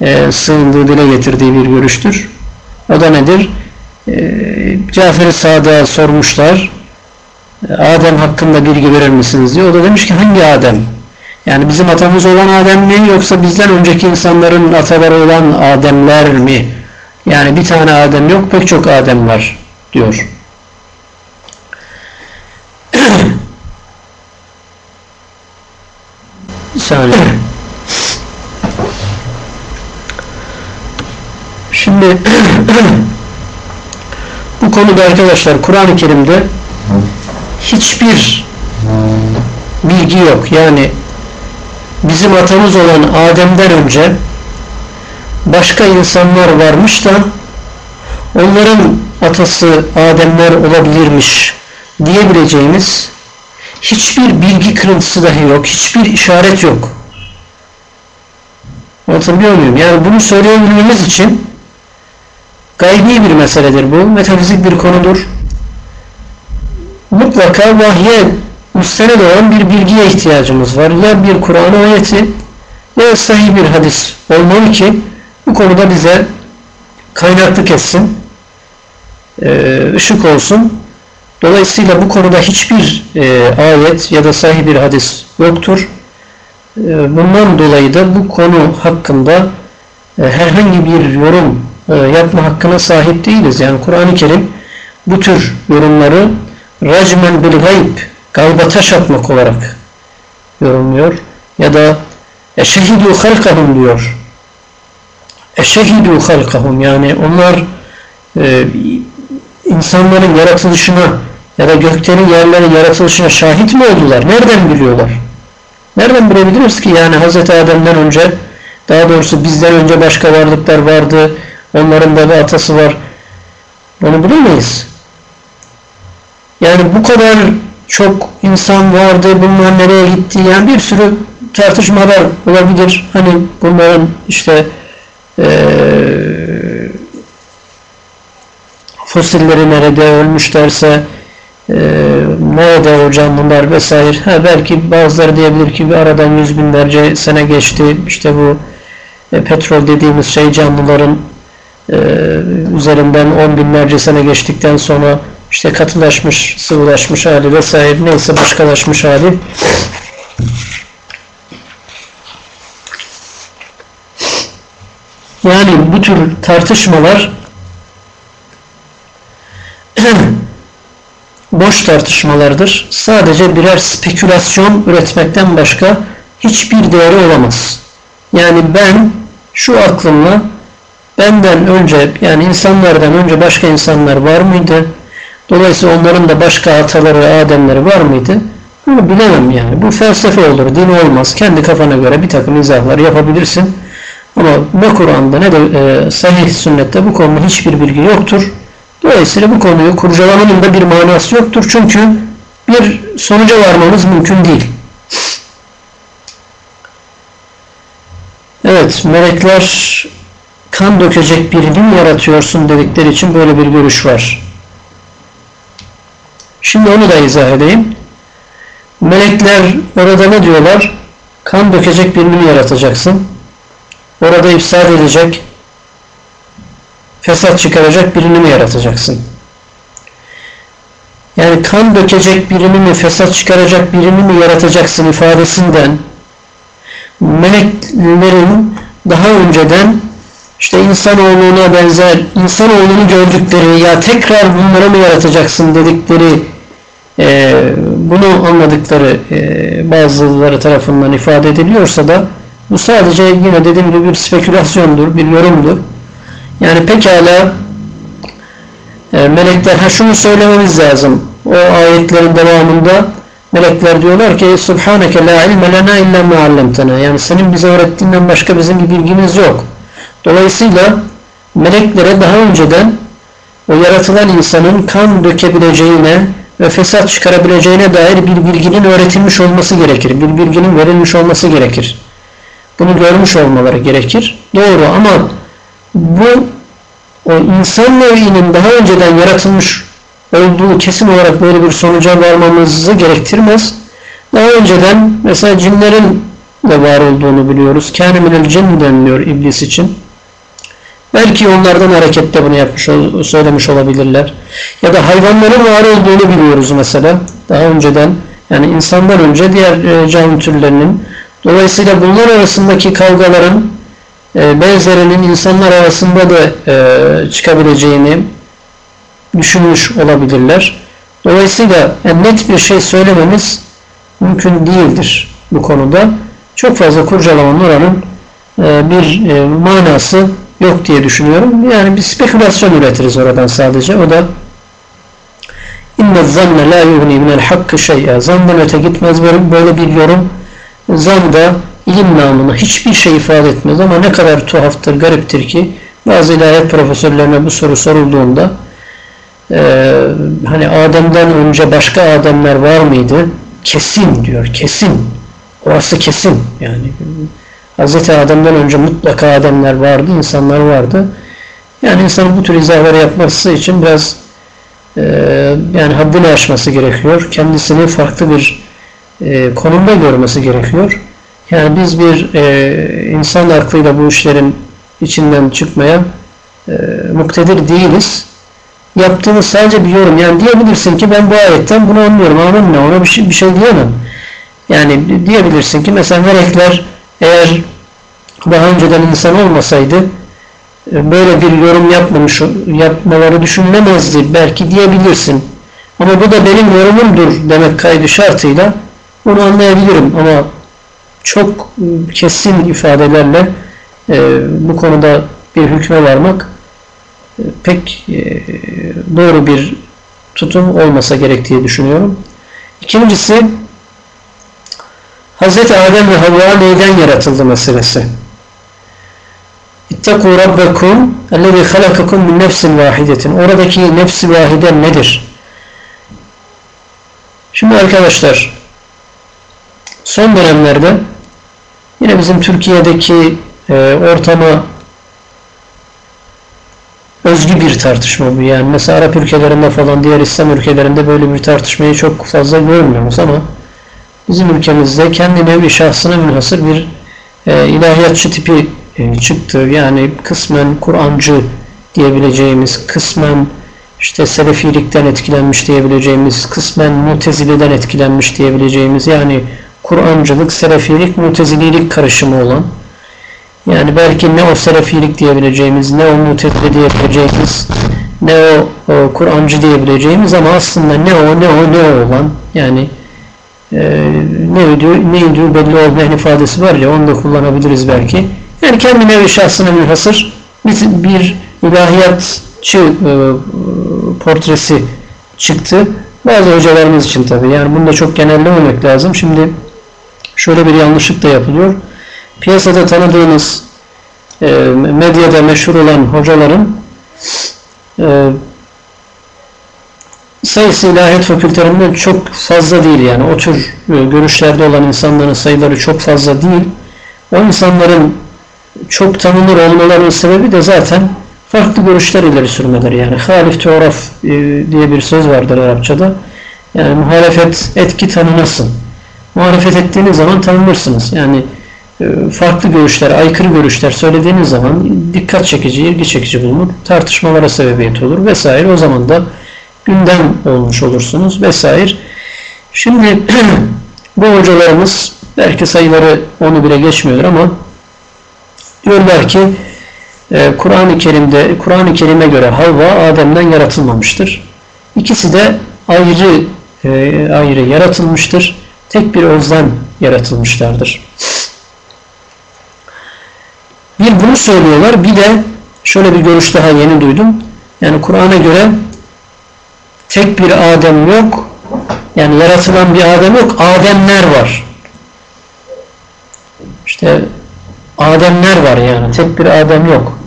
e, sığındığı dile getirdiği bir görüştür. O da nedir? E, Cafer-i Sadık'a sormuşlar. Adem hakkında bilgi verir misiniz diyor. O da demiş ki hangi Adem? Yani bizim atamız olan Adem mi yoksa bizden önceki insanların ataları olan Ademler mi? Yani bir tane Adem yok pek çok Adem var diyor. saniye. Şimdi bu konuda arkadaşlar Kur'an-ı Kerim'de hiçbir bilgi yok. Yani bizim atamız olan Adem'den önce başka insanlar varmış da onların atası Ademler olabilirmiş diyebileceğimiz hiçbir bilgi kırıntısı dahi yok. Hiçbir işaret yok. Anlatabiliyor muyum? Yani bunu söyleyebilmemiz için gaybi bir meseledir bu. Metafizik bir konudur. Mutlaka vahye müstened olan bir bilgiye ihtiyacımız var. Ya bir Kur'an ayeti ya sahih bir hadis olmalı ki bu konuda bize kaynaklık etsin, ışık olsun Dolayısıyla bu konuda hiçbir e, ayet ya da sahih bir hadis yoktur. E, bundan dolayı da bu konu hakkında e, herhangi bir yorum e, yapma hakkına sahip değiliz. Yani Kur'an-ı Kerim bu tür yorumları racmen bil gayb gayba taş atmak olarak yorumluyor. Ya da eşehidü halkahum diyor. Eşehidü halkahum yani onlar e, insanların yaratılışına ya da göklerin yerlerin yaratılışına şahit mi oldular? Nereden biliyorlar? Nereden bilebiliriz ki yani Hz. Adem'den önce daha doğrusu bizden önce başka varlıklar vardı. Onların da bir atası var. Bunu bilemeyiz. Yani bu kadar çok insan vardı. Bunlar nereye gitti? Yani bir sürü tartışmalar olabilir. Hani bunların işte fosilleri nerede ölmüşlerse e, nerede o canlılar vesaire. Ha, belki bazıları diyebilir ki bir aradan yüz binlerce sene geçti. İşte bu e, petrol dediğimiz şey canlıların e, üzerinden on binlerce sene geçtikten sonra işte katılaşmış, sıvılaşmış hali vesaire neyse başkalaşmış hali. Yani bu tür tartışmalar boş tartışmalardır. Sadece birer spekülasyon üretmekten başka hiçbir değeri olamaz. Yani ben şu aklımla benden önce yani insanlardan önce başka insanlar var mıydı? Dolayısıyla onların da başka ataları, ademleri var mıydı? Bunu bilemem yani. Bu felsefe olur, din olmaz. Kendi kafana göre bir takım izahlar yapabilirsin. Ama ne Kur'an'da ne de e, sahih sünnette bu konuda hiçbir bilgi yoktur. Dolayısıyla bu konuyu kurcalamanın da bir manası yoktur. Çünkü bir sonuca varmamız mümkün değil. Evet, melekler kan dökecek birini mi yaratıyorsun dedikleri için böyle bir görüş var. Şimdi onu da izah edeyim. Melekler orada ne diyorlar? Kan dökecek birini mi yaratacaksın? Orada ifsad edecek, fesat çıkaracak birini mi yaratacaksın? Yani kan dökecek birini mi, fesat çıkaracak birini mi yaratacaksın ifadesinden meleklerin daha önceden işte insanoğluna benzer, insanoğlunu gördükleri ya tekrar bunları mı yaratacaksın dedikleri e, bunu anladıkları e, bazıları tarafından ifade ediliyorsa da bu sadece yine dediğim gibi bir spekülasyondur, bir yorumdur. Yani pekala e, melekler ha şunu söylememiz lazım. O ayetlerin devamında melekler diyorlar ki Subhaneke la ilme lena illa muallemtena. Yani senin bize öğrettiğinden başka bizim bir bilgimiz yok. Dolayısıyla meleklere daha önceden o yaratılan insanın kan dökebileceğine ve fesat çıkarabileceğine dair bir bilginin öğretilmiş olması gerekir. Bir bilginin verilmiş olması gerekir. Bunu görmüş olmaları gerekir. Doğru ama bu o insan nevinin daha önceden yaratılmış olduğu kesin olarak böyle bir sonuca varmamızı gerektirmez. Daha önceden mesela cinlerin de var olduğunu biliyoruz. Kâne minel cin deniliyor iblis için. Belki onlardan hareketle bunu yapmış, söylemiş olabilirler. Ya da hayvanların var olduğunu biliyoruz mesela. Daha önceden yani insandan önce diğer e, canlı türlerinin. Dolayısıyla bunlar arasındaki kavgaların e, benzerinin insanlar arasında da e, çıkabileceğini düşünmüş olabilirler. Dolayısıyla yani net bir şey söylememiz mümkün değildir bu konuda. Çok fazla kurcalamanın oranın e, bir e, manası yok diye düşünüyorum. Yani bir spekülasyon üretiriz oradan sadece. O da inne zanne la yuhni minel hakkı şey'a zandan öte gitmez böyle bir yorum zan da ilim namına hiçbir şey ifade etmez ama ne kadar tuhaftır, gariptir ki bazı ilahiyat profesörlerine bu soru sorulduğunda e, hani Adem'den önce başka Ademler var mıydı? Kesin diyor, kesin. Orası kesin. Yani Hz. Adem'den önce mutlaka Ademler vardı, insanlar vardı. Yani insanın bu tür izahları yapması için biraz e, yani haddini aşması gerekiyor. Kendisini farklı bir e, konumda görmesi gerekiyor. Yani biz bir e, insan aklıyla bu işlerin içinden çıkmaya e, muktedir değiliz. Yaptığımız sadece bir yorum. Yani diyebilirsin ki ben bu ayetten bunu anlıyorum. Amenna ona bir şey, bir şey diyemem. Yani diyebilirsin ki mesela melekler eğer daha önceden insan olmasaydı e, böyle bir yorum yapmamış yapmaları düşünülemezdi belki diyebilirsin. Ama bu da benim yorumumdur demek kaydı şartıyla bunu anlayabilirim ama çok kesin ifadelerle e, bu konuda bir hükme varmak e, pek e, doğru bir tutum olmasa gerektiği düşünüyorum. İkincisi Hz. Adem ve Havva neyden yaratıldı meselesi. İttekû rabbekum ellezî halakakum min nefsin vahidetin. Oradaki nefsi vahide nedir? Şimdi arkadaşlar son dönemlerde yine bizim Türkiye'deki e, ortama özgü bir tartışma bu. Yani mesela Arap ülkelerinde falan diğer İslam ülkelerinde böyle bir tartışmayı çok fazla görmüyoruz ama bizim ülkemizde kendi nevi şahsına münhasır bir e, ilahiyatçı tipi e, çıktı. Yani kısmen Kur'ancı diyebileceğimiz, kısmen işte Selefilikten etkilenmiş diyebileceğimiz, kısmen Mutezileden etkilenmiş diyebileceğimiz yani Kur'ancılık, Selefilik, Mutezililik karışımı olan yani belki ne o Selefilik diyebileceğimiz, ne o Mutezile diyebileceğimiz, ne o, o Kur'ancı diyebileceğimiz ama aslında ne o, ne o, ne o olan yani e, neydi, neydi belli olmayan ifadesi var ya onu da kullanabiliriz belki. Yani kendi nevi şahsına münhasır bir, bir ilahiyatçı e, portresi çıktı. Bazı hocalarımız için tabi. Yani bunu da çok genellememek lazım. Şimdi şöyle bir yanlışlık da yapılıyor. Piyasada tanıdığınız e, medyada meşhur olan hocaların e, sayısı ilahiyat fakültelerinde çok fazla değil yani o tür e, görüşlerde olan insanların sayıları çok fazla değil. O insanların çok tanınır olmalarının sebebi de zaten farklı görüşler ileri sürmeleri yani halif teoraf e, diye bir söz vardır Arapçada. Yani muhalefet etki tanınasın. Muhalefet ettiğiniz zaman tanınırsınız. Yani e, farklı görüşler, aykırı görüşler söylediğiniz zaman dikkat çekici, ilgi çekici bulunur. Tartışmalara sebebiyet olur vesaire. O zaman da gündem olmuş olursunuz vesaire. Şimdi bu hocalarımız belki sayıları onu bile geçmiyor ama diyorlar ki e, Kur'an-ı Kerim'de Kur'an-ı Kerim'e göre Havva Adem'den yaratılmamıştır. İkisi de ayrı e, ayrı yaratılmıştır Tek bir özden yaratılmışlardır. Bir bunu söylüyorlar. Bir de şöyle bir görüş daha yeni duydum. Yani Kur'an'a göre tek bir Adem yok. Yani yaratılan bir Adem yok. Ademler var. İşte Ademler var yani. Tek bir Adem yok.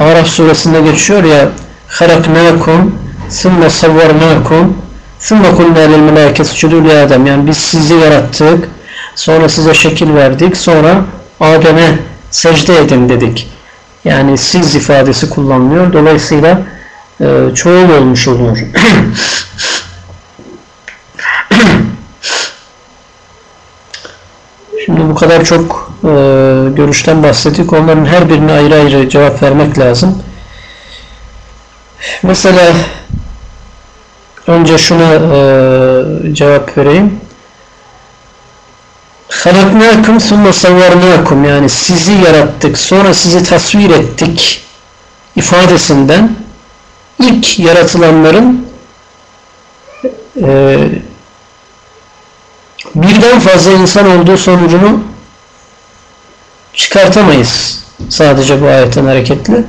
Araf suresinde geçiyor ya خَلَقْنَاكُمْ ثُمَّ صَوَّرْنَاكُمْ ثُمَّ قُلْنَا لِلْمَلَائِكَةِ اسْجُدُوا لِآدَمْ Yani biz sizi yarattık, sonra size şekil verdik, sonra Adem'e secde edin dedik. Yani siz ifadesi kullanılıyor. Dolayısıyla e, çoğul olmuş oluyor. Şimdi bu kadar çok e, görüşten bahsettik. Onların her birine ayrı ayrı cevap vermek lazım. Mesela önce şuna e, cevap vereyim. Halaknakum thumma savvarnakum yani sizi yarattık sonra sizi tasvir ettik ifadesinden ilk yaratılanların e, birden fazla insan olduğu sonucunu çıkartamayız sadece bu ayetten hareketle.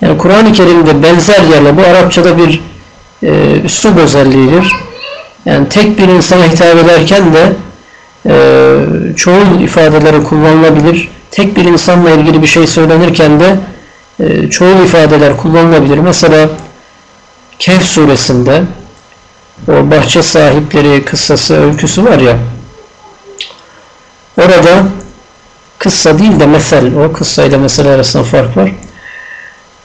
Yani Kur'an-ı Kerim'de benzer yerle bu Arapçada bir e, üslup özelliğidir. Yani tek bir insana hitap ederken de e, çoğul ifadeleri kullanılabilir. Tek bir insanla ilgili bir şey söylenirken de e, çoğul ifadeler kullanılabilir. Mesela Kehf suresinde o bahçe sahipleri kıssası, öyküsü var ya orada kıssa değil de mesel, o kıssayla mesele arasında fark var.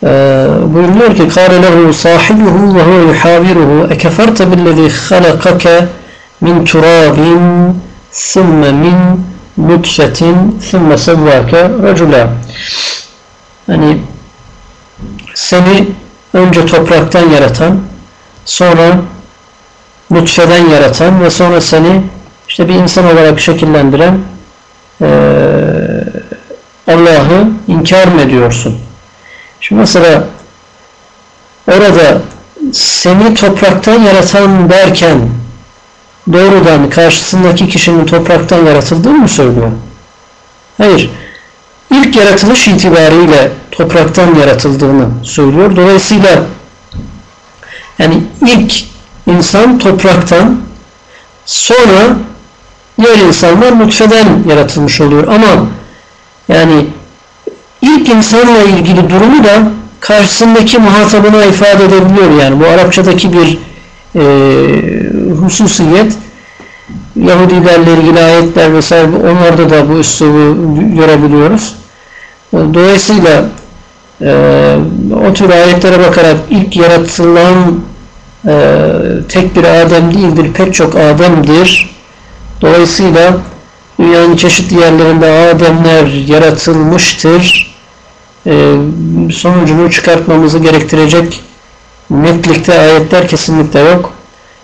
Ee, buyuruyor ki قَالَ لَهُ صَاحِبُهُ وَهُوَ يُحَاوِرُهُ اَكَفَرْتَ بِالَّذ۪ي خَلَقَكَ مِنْ تُرَابٍ ثُمَّ مِنْ نُطْفَةٍ ثُمَّ سَوَّاكَ رَجُلًا Hani seni önce topraktan yaratan, sonra nutfeden yaratan ve sonra seni işte bir insan olarak şekillendiren e, Allah'ı inkar mı ediyorsun? Şimdi mesela orada seni topraktan yaratan derken doğrudan karşısındaki kişinin topraktan yaratıldığını mı söylüyor? Hayır. İlk yaratılış itibariyle topraktan yaratıldığını söylüyor. Dolayısıyla yani ilk insan topraktan sonra diğer insanlar nutfeden yaratılmış oluyor. Ama yani ilk insanla ilgili durumu da karşısındaki muhatabına ifade edebiliyor. Yani bu Arapçadaki bir e, hususiyet Yahudilerle ilgili ayetler vesaire onlarda da bu üslubu görebiliyoruz. Dolayısıyla e, o tür ayetlere bakarak ilk yaratılan e, tek bir Adem değildir, pek çok Adem'dir. Dolayısıyla dünyanın çeşitli yerlerinde Ademler yaratılmıştır. E, sonucunu çıkartmamızı gerektirecek netlikte ayetler kesinlikle yok.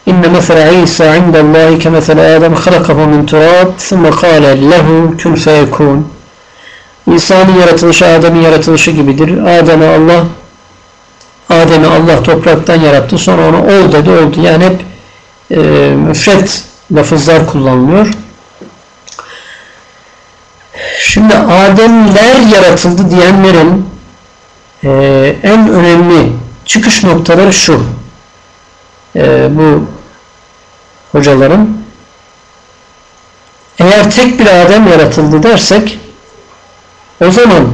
İnne mesele İsa indallahi ke mesele Adem halakahu min turab thumme kâle lehu kün feyekûn İsa'nın yaratılışı Adem'in yaratılışı gibidir. Adem'e Allah Adem'i Allah topraktan yarattı. Sonra ona ol dedi oldu. Yani hep e, müfret lafızlar kullanılıyor. Şimdi Ademler yaratıldı diyenlerin e, en önemli çıkış noktaları şu. E, bu hocaların eğer tek bir Adem yaratıldı dersek o zaman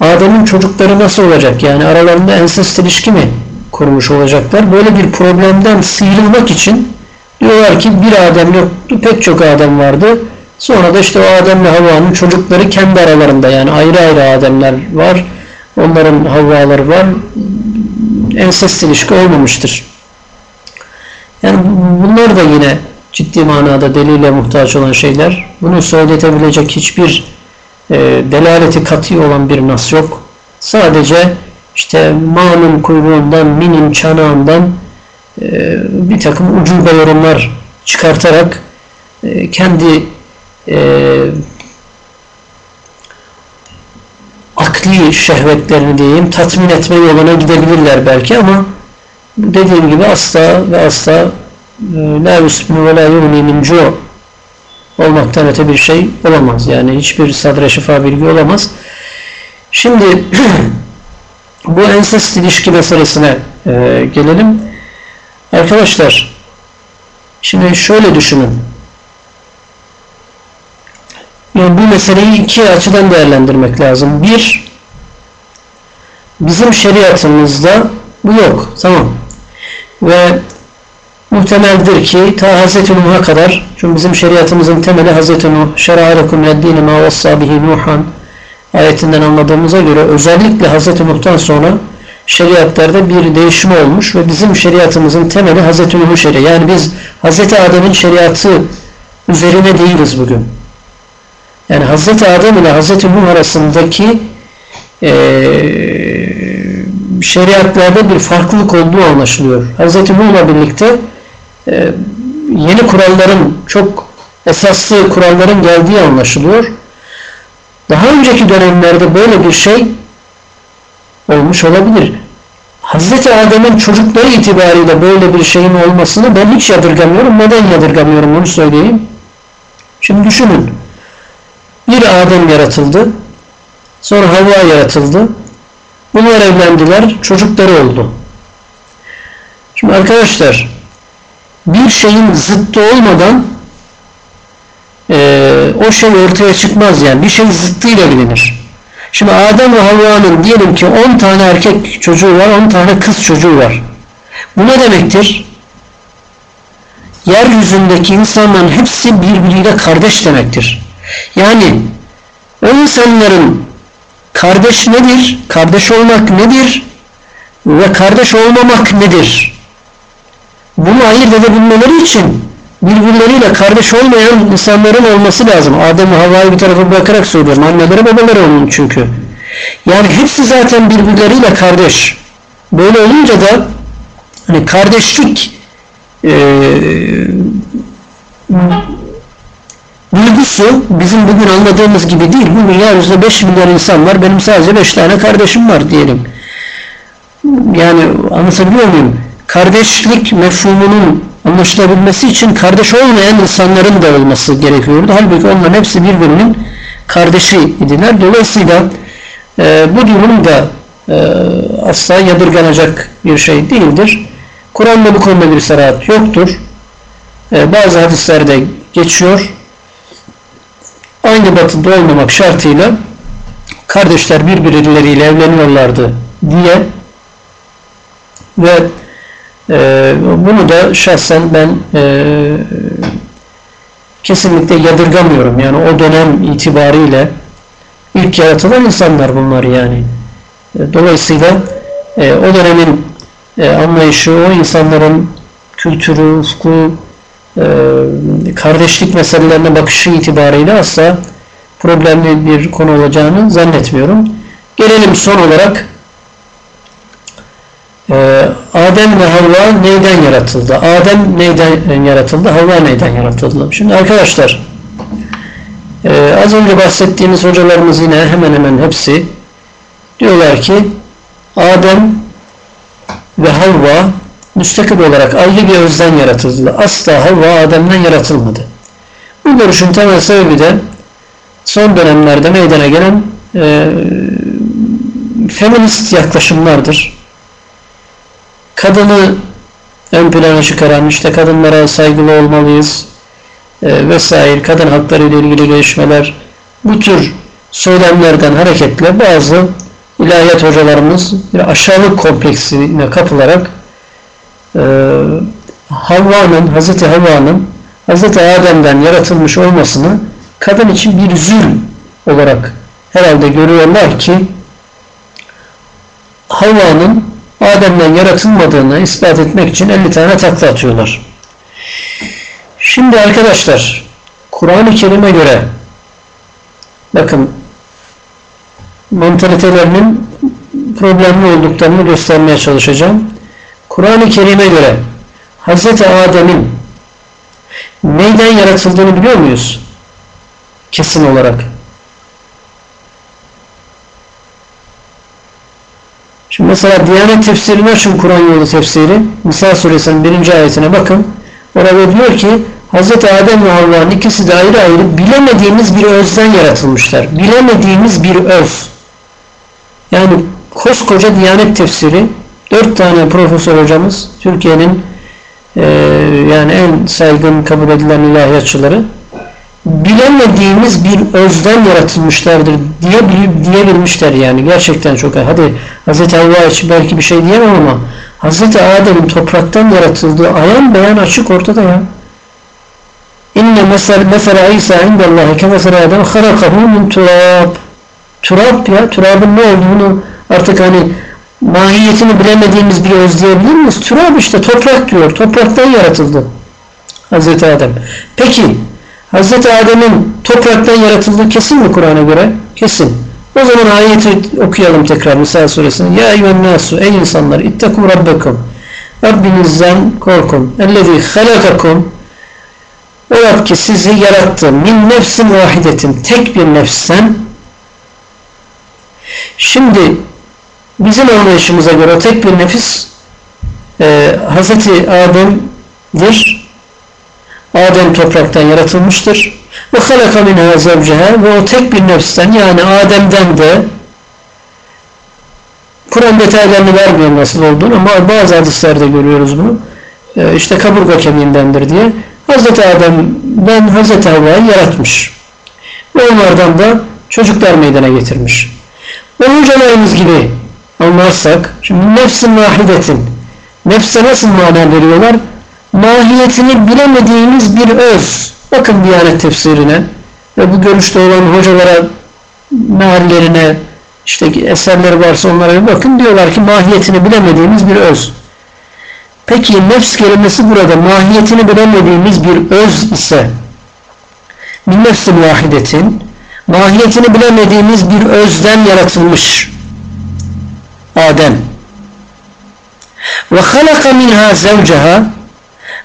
Adem'in çocukları nasıl olacak? Yani aralarında ensest ilişki mi kurmuş olacaklar? Böyle bir problemden sıyrılmak için diyorlar ki bir Adem yoktu, pek çok Adem vardı. Sonra da işte o Adem'le Havva'nın çocukları kendi aralarında yani ayrı ayrı Ademler var. Onların Havva'ları var. Ensest ilişki olmamıştır. Yani bunlar da yine ciddi manada delile muhtaç olan şeyler. Bunu söyletebilecek hiçbir e, delaleti katı olan bir nas yok. Sadece işte ma'nın kuyruğundan, minin çanağından e, bir takım ucube yorumlar çıkartarak e, kendi e, akli şehvetlerini diyeyim tatmin etme yoluna gidebilirler belki ama dediğim gibi asla ve asla e, la yusminu ve la olmaktan öte bir şey olamaz. Yani hiçbir sadre şifa bilgi olamaz. Şimdi bu ensest ilişki meselesine e, gelelim. Arkadaşlar şimdi şöyle düşünün. Yani bu meseleyi iki açıdan değerlendirmek lazım. Bir, bizim şeriatımızda bu yok. Tamam. Ve muhtemeldir ki ta Hz. Nuh'a kadar çünkü bizim şeriatımızın temeli Hz. Nuh şer'a lekum eddini ma vassa Nuhan ayetinden anladığımıza göre özellikle Hz. Nuh'tan sonra şeriatlarda bir değişim olmuş ve bizim şeriatımızın temeli Hz. Nuh'un şeriatı. Yani biz Hz. Adem'in şeriatı üzerine değiliz bugün. Yani Hz. Adem ile Hz. Nuh arasındaki e, şeriatlarda bir farklılık olduğu anlaşılıyor. Hz. Nuh'la birlikte e, yeni kuralların çok esaslı kuralların geldiği anlaşılıyor. Daha önceki dönemlerde böyle bir şey olmuş olabilir. Hazreti Adem'in çocukları itibariyle böyle bir şeyin olmasını ben hiç yadırgamıyorum. Neden yadırgamıyorum onu söyleyeyim. Şimdi düşünün. Bir Adem yaratıldı. Sonra Havva yaratıldı. Bunlar evlendiler. Çocukları oldu. Şimdi arkadaşlar bir şeyin zıttı olmadan e, o şey ortaya çıkmaz yani. Bir şey zıttıyla bilinir. Şimdi Adem ve Havva'nın diyelim ki 10 tane erkek çocuğu var, 10 tane kız çocuğu var. Bu ne demektir? Yeryüzündeki insanların hepsi birbiriyle kardeş demektir. Yani o insanların kardeş nedir? Kardeş olmak nedir? Ve kardeş olmamak nedir? Bunu ayırt edebilmeleri için birbirleriyle kardeş olmayan insanların olması lazım. Adem ve Havva'yı bir tarafa bırakarak söylüyorum. Anneleri babaları onun çünkü. Yani hepsi zaten birbirleriyle kardeş. Böyle olunca da hani kardeşlik e, duygusu bizim bugün anladığımız gibi değil. Bugün yeryüzünde 5 milyar insan var. Benim sadece 5 tane kardeşim var diyelim. Yani anlatabiliyor muyum? Kardeşlik mefhumunun anlaşılabilmesi için kardeş olmayan insanların da olması gerekiyordu. Halbuki onların hepsi birbirinin kardeşi idiler. Dolayısıyla e, bu durum da e, asla yadırganacak bir şey değildir. Kur'an'da bu konuda bir serahat yoktur. E, bazı hadislerde geçiyor. Aynı batıda olmamak şartıyla kardeşler birbirleriyle evleniyorlardı diye ve e, bunu da şahsen ben e, kesinlikle yadırgamıyorum. Yani o dönem itibariyle ilk yaratılan insanlar bunlar yani. E, dolayısıyla e, o dönemin e, anlayışı, o insanların kültürü, ufku, kardeşlik meselelerine bakışı itibariyle asla problemli bir konu olacağını zannetmiyorum. Gelelim son olarak ee, Adem ve Havva neyden yaratıldı? Adem neyden yaratıldı? Havva neyden yaratıldı? Şimdi arkadaşlar e, az önce bahsettiğimiz hocalarımız yine hemen hemen hepsi diyorlar ki Adem ve Havva müstakil olarak ayrı bir özden yaratıldı. Asla Havva Adem'den yaratılmadı. Bu görüşün temel sebebi de son dönemlerde meydana gelen e, feminist yaklaşımlardır kadını ön plana çıkaran işte kadınlara saygılı olmalıyız e, vesaire kadın hakları ile ilgili gelişmeler bu tür söylemlerden hareketle bazı ilahiyat hocalarımız bir aşağılık kompleksine kapılarak Havva'nın, Hazreti Havva'nın Hazreti Adem'den yaratılmış olmasını kadın için bir zulm olarak herhalde görüyorlar ki Havva'nın Adem'den yaratılmadığını ispat etmek için 50 tane takla atıyorlar. Şimdi arkadaşlar Kur'an-ı Kerim'e göre bakın mentalitelerinin problemli olduklarını göstermeye çalışacağım. Kur'an-ı Kerim'e göre Hz. Adem'in neyden yaratıldığını biliyor muyuz? Kesin olarak. Şimdi mesela Diyanet tefsirini açın Kur'an yolu tefsiri. Nisa suresinin birinci ayetine bakın. Orada diyor ki Hz. Adem ve Havva'nın ikisi de ayrı ayrı bilemediğimiz bir özden yaratılmışlar. Bilemediğimiz bir öz. Yani koskoca Diyanet tefsiri dört tane profesör hocamız Türkiye'nin e, yani en saygın kabul edilen ilahiyatçıları bilemediğimiz bir özden yaratılmışlardır diye diyebilmişler yani gerçekten çok hadi Hz. Allah için belki bir şey diyemem ama Hz. Adem'in topraktan yaratıldığı ayan beyan açık ortada ya. İnne mesel mesela İsa indallahi ke mesela Adem halakahu min turab. Turab ya, turabın ne olduğunu artık hani mahiyetini bilemediğimiz bir öz diyebilir miyiz? Turab işte toprak diyor. Topraktan yaratıldı Hazreti Adem. Peki Hazreti Adem'in topraktan yaratıldığı kesin mi Kur'an'a göre? Kesin. O zaman ayeti okuyalım tekrar Nisa suresini. Ya eyyühen nasu ey insanlar ittekû rabbekum. Rabbinizden korkun. Ellezî halakakum o Rab ki sizi yarattı. Min nefsin vahidetin. Tek bir nefsten. Şimdi bizim anlayışımıza göre tek bir nefis e, Hz. Adem'dir. Adem topraktan yaratılmıştır. Ve halaka minha zevceha ve o tek bir nefsten yani Adem'den de Kur'an detaylarını vermiyor nasıl olduğunu ama bazı hadislerde görüyoruz bunu. E, işte kaburga kemiğindendir diye. Hazreti Adem'den Hazreti Havva'yı yaratmış. Ve onlardan da çocuklar meydana getirmiş. O hocalarımız gibi anlarsak, şimdi nefsin vahidetin, nefse nasıl mana veriyorlar? Mahiyetini bilemediğimiz bir öz. Bakın Diyanet tefsirine ve bu görüşte olan hocalara, meallerine, işte eserleri varsa onlara bir bakın. Diyorlar ki mahiyetini bilemediğimiz bir öz. Peki nefs kelimesi burada mahiyetini bilemediğimiz bir öz ise min nefsin vahidetin mahiyetini bilemediğimiz bir özden yaratılmış Adem ve halaka minha zevceha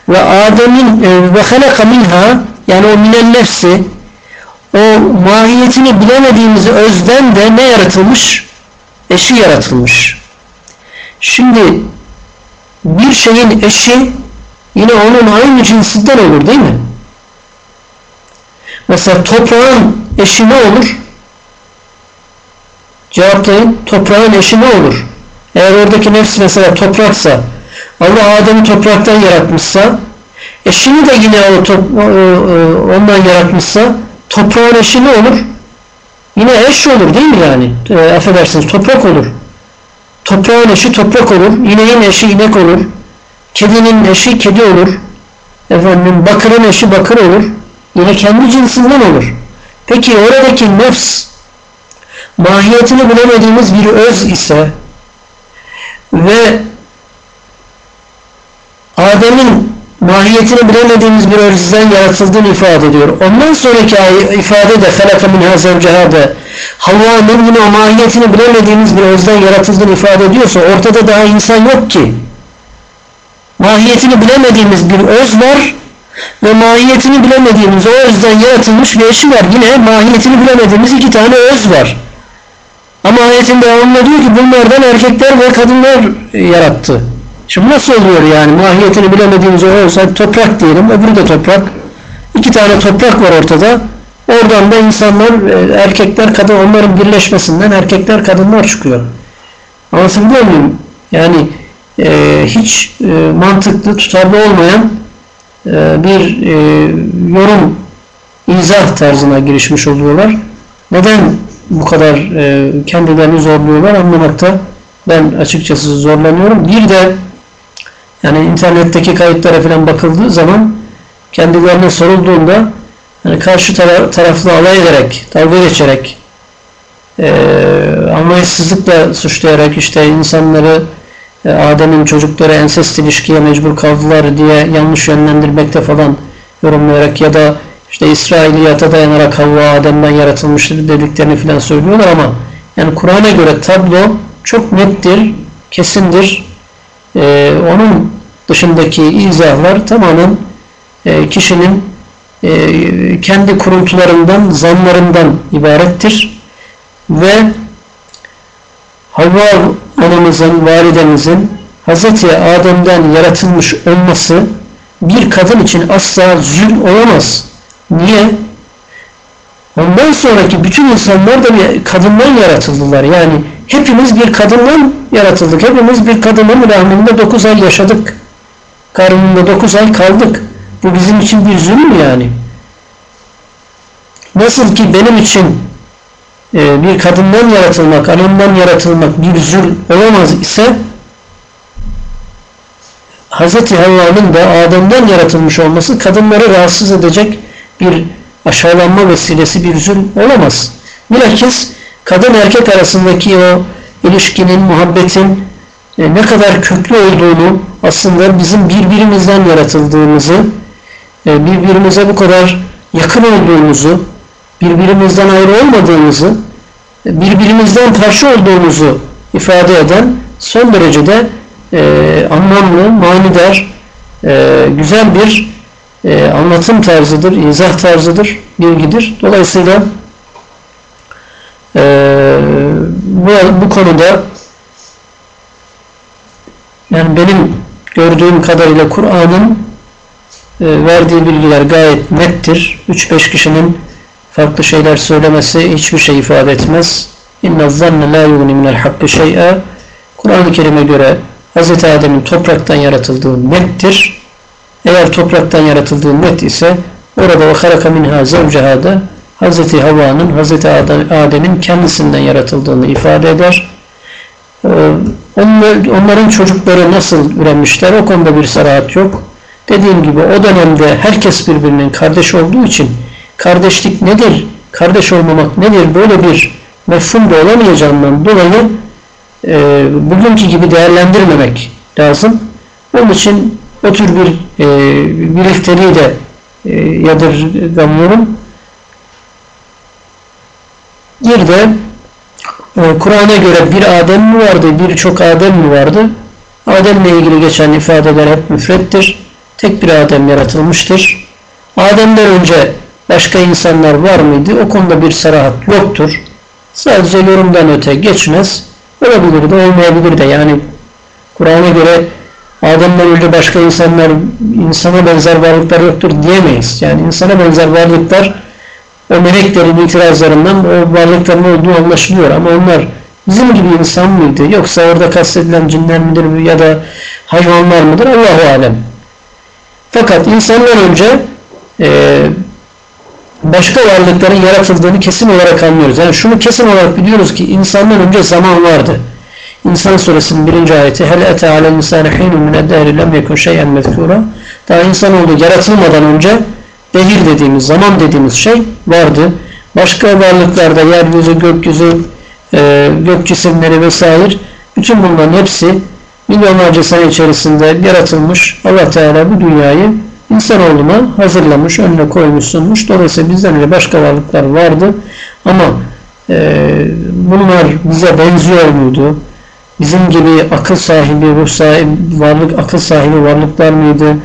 ve Adem'in e, ve halaka minha yani o minen nefsi o mahiyetini bilemediğimiz özden de ne yaratılmış? Eşi yaratılmış. Şimdi bir şeyin eşi yine onun aynı cinsinden olur değil mi? Mesela toprağın eşi ne olur? Cevaplayın. Toprağın eşi ne olur? Eğer oradaki nefs mesela topraksa Allah Adem'i topraktan yaratmışsa eşini de yine o top, ondan yaratmışsa toprağın eşi ne olur? Yine eş olur değil mi yani? E, affedersiniz toprak olur. Toprağın eşi toprak olur. İneğin eşi inek olur. Kedinin eşi kedi olur. Efendim bakırın eşi bakır olur. Yine kendi cinsinden olur. Peki oradaki nefs mahiyetini bilemediğimiz bir öz ise ve Adem'in mahiyetini bilemediğimiz bir özden yaratıldığını ifade ediyor. Ondan sonraki ifade de felaka minha zevceha Havva'nın yine o mahiyetini bilemediğimiz bir özden yaratıldığını ifade ediyorsa ortada daha insan yok ki. Mahiyetini bilemediğimiz bir öz var ve mahiyetini bilemediğimiz o özden yaratılmış bir eşi var. Yine mahiyetini bilemediğimiz iki tane öz var. Ama ayetin devamında diyor ki bunlardan erkekler ve kadınlar yarattı. Şimdi nasıl oluyor yani mahiyetini bilemediğimiz o olsa toprak diyelim öbürü de toprak. İki tane toprak var ortada. Oradan da insanlar e, erkekler kadın onların birleşmesinden erkekler kadınlar çıkıyor. Anlatabiliyor muyum? Yani e, hiç e, mantıklı tutarlı olmayan e, bir e, yorum izah tarzına girişmiş oluyorlar. Neden bu kadar e, kendilerini zorluyorlar anlamakta ben açıkçası zorlanıyorum. Bir de yani internetteki kayıtlara falan bakıldığı zaman kendilerine sorulduğunda yani karşı tara taraflı alay ederek, dalga geçerek e, anlayışsızlıkla suçlayarak işte insanları e, Adem'in çocukları ensest ilişkiye mecbur kaldılar diye yanlış yönlendirmekte falan yorumlayarak ya da işte İsrailiyata dayanarak Havva Adem'den yaratılmıştır dediklerini falan söylüyorlar ama yani Kur'an'a göre tablo çok nettir, kesindir. Ee, onun dışındaki izahlar tamamen e, kişinin e, kendi kuruntularından, zanlarından ibarettir. Ve Havva anamızın, validemizin Hz. Adem'den yaratılmış olması bir kadın için asla zül olamaz. Niye? Ondan sonraki bütün insanlar da bir kadından yaratıldılar. Yani hepimiz bir kadından yaratıldık. Hepimiz bir kadının rahminde 9 ay yaşadık. Karnında 9 ay kaldık. Bu bizim için bir zulüm yani. nasıl ki benim için e, bir kadından yaratılmak, anamdan yaratılmak bir zül olamaz ise Hz. Havva'nın da Adem'den yaratılmış olması kadınları rahatsız edecek bir aşağılanma vesilesi bir zül olamaz. Bilakis kadın erkek arasındaki o ilişkinin, muhabbetin e, ne kadar köklü olduğunu aslında bizim birbirimizden yaratıldığımızı, e, birbirimize bu kadar yakın olduğumuzu, birbirimizden ayrı olmadığımızı, e, birbirimizden parça olduğumuzu ifade eden son derecede e, anlamlı, manidar, e, güzel bir e, anlatım tarzıdır, izah tarzıdır, bilgidir. Dolayısıyla e, bu, bu konuda yani benim gördüğüm kadarıyla Kur'an'ın e, verdiği bilgiler gayet nettir. 3-5 kişinin farklı şeyler söylemesi hiçbir şey ifade etmez. İnne zanne la yugni minel hakkı şey'a Kur'an-ı Kerim'e göre Hz. Adem'in topraktan yaratıldığı nettir. Eğer topraktan yaratıldığı net ise orada o haraka minha zevcehada Hz. Havva'nın Hz. Adem'in kendisinden yaratıldığını ifade eder. Ee, onların çocukları nasıl üremişler o konuda bir sarahat yok. Dediğim gibi o dönemde herkes birbirinin kardeş olduğu için kardeşlik nedir, kardeş olmamak nedir böyle bir mefhum da olamayacağından dolayı e, bugünkü gibi değerlendirmemek lazım. Onun için o tür bir e, birlikteliği de e, yadırgamıyorum. Bir de e, Kur'an'a göre bir Adem mi vardı, birçok Adem mi vardı? Adem'le ilgili geçen ifadeler hep müfrettir. Tek bir Adem yaratılmıştır. Adem'den önce başka insanlar var mıydı? O konuda bir sarahat yoktur. Sadece yorumdan öte geçmez. Olabilir de olmayabilir de yani Kur'an'a göre Adem'den önce başka insanlar insana benzer varlıklar yoktur diyemeyiz. Yani insana benzer varlıklar o meleklerin itirazlarından o varlıkların olduğu anlaşılıyor ama onlar bizim gibi insan mıydı yoksa orada kastedilen cinler midir ya da hayvanlar mıdır Allahu alem. Fakat insandan önce e, başka varlıkların yaratıldığını kesin olarak anlıyoruz. Yani şunu kesin olarak biliyoruz ki insandan önce zaman vardı. İnsan suresinin birinci ayeti Hel ete alel insane hinun min eddehri lem yekun şeyen mezkura Daha insanoğlu yaratılmadan önce behir dediğimiz, zaman dediğimiz şey vardı. Başka varlıklarda yeryüzü, gökyüzü, e, gök cisimleri vesaire bütün bunların hepsi milyonlarca sene içerisinde yaratılmış. Allah Teala bu dünyayı insanoğluna hazırlamış, önüne koymuş, sunmuş. Dolayısıyla bizden önce başka varlıklar vardı. Ama e, bunlar bize benziyor muydu? Bizim gibi akıl sahibi, ruh sahibi, varlık, akıl sahibi varlıklar mıydı?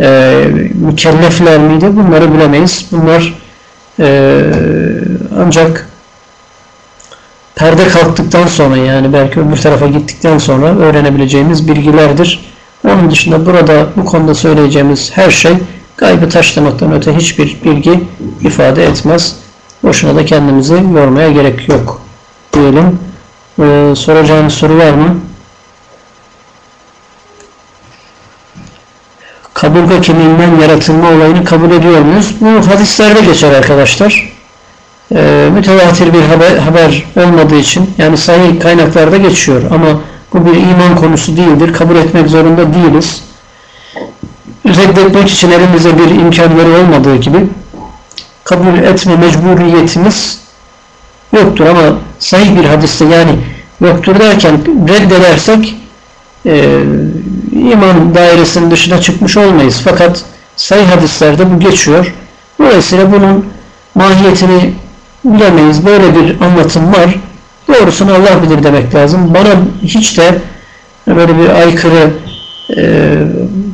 E, mükellefler miydi? Bunları bilemeyiz. Bunlar e, ancak perde kalktıktan sonra yani belki öbür tarafa gittikten sonra öğrenebileceğimiz bilgilerdir. Onun dışında burada bu konuda söyleyeceğimiz her şey gaybı taşlamaktan öte hiçbir bilgi ifade etmez. Boşuna da kendimizi yormaya gerek yok diyelim. Ee, soracağınız soru var mı? Kaburga kemiğinden yaratılma olayını kabul ediyor muyuz? Bu hadislerde geçer arkadaşlar. Ee, mütevatir bir haber, haber olmadığı için yani sahih kaynaklarda geçiyor ama bu bir iman konusu değildir. Kabul etmek zorunda değiliz. Reddetmek için elimizde bir imkanları olmadığı gibi kabul etme mecburiyetimiz yoktur ama sahih bir hadiste yani yoktur derken reddedersek e, iman dairesinin dışına çıkmış olmayız. Fakat sahih hadislerde bu geçiyor. Dolayısıyla bunun mahiyetini bilemeyiz. Böyle bir anlatım var. Doğrusunu Allah bilir demek lazım. Bana hiç de böyle bir aykırı e,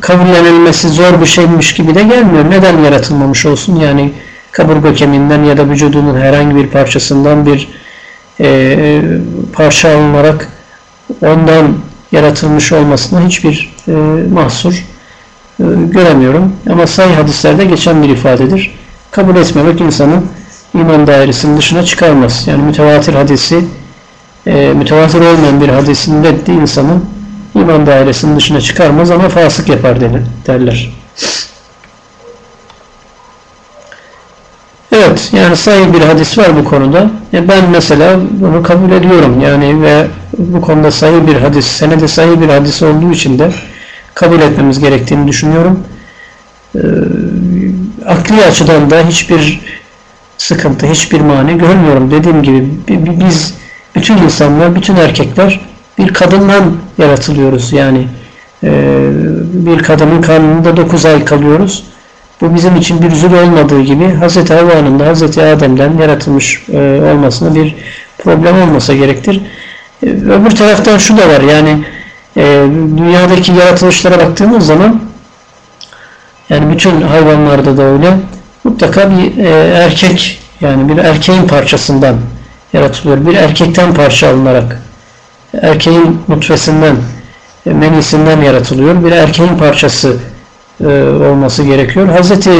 kabullenilmesi zor bir şeymiş gibi de gelmiyor. Neden yaratılmamış olsun? Yani kaburga kemiğinden ya da vücudunun herhangi bir parçasından bir e, parça alınarak ondan yaratılmış olmasına hiçbir e, mahsur e, göremiyorum. Ama sahih hadislerde geçen bir ifadedir. Kabul etmemek insanın iman dairesinin dışına çıkarmaz. Yani mütevatir hadisi e, mütevatir olmayan bir hadisin reddi insanın iman dairesinin dışına çıkarmaz ama fasık yapar derler. Evet, yani sahih bir hadis var bu konuda. E ben mesela bunu kabul ediyorum. Yani ve bu konuda sahih bir hadis, senede sahih bir hadis olduğu için de kabul etmemiz gerektiğini düşünüyorum. Ee, akli açıdan da hiçbir sıkıntı, hiçbir mani görmüyorum. Dediğim gibi biz bütün insanlar, bütün erkekler bir kadından yaratılıyoruz. Yani e, bir kadının karnında 9 ay kalıyoruz. Bu bizim için bir zul olmadığı gibi Hz. Havva'nın da Hz. Adem'den yaratılmış e, olmasına bir problem olmasa gerektir. E, öbür taraftan şu da var yani e, dünyadaki yaratılışlara baktığımız zaman yani bütün hayvanlarda da öyle mutlaka bir e, erkek yani bir erkeğin parçasından yaratılıyor. Bir erkekten parça alınarak erkeğin nutfesinden menisinden yaratılıyor. Bir erkeğin parçası e, olması gerekiyor. Hazreti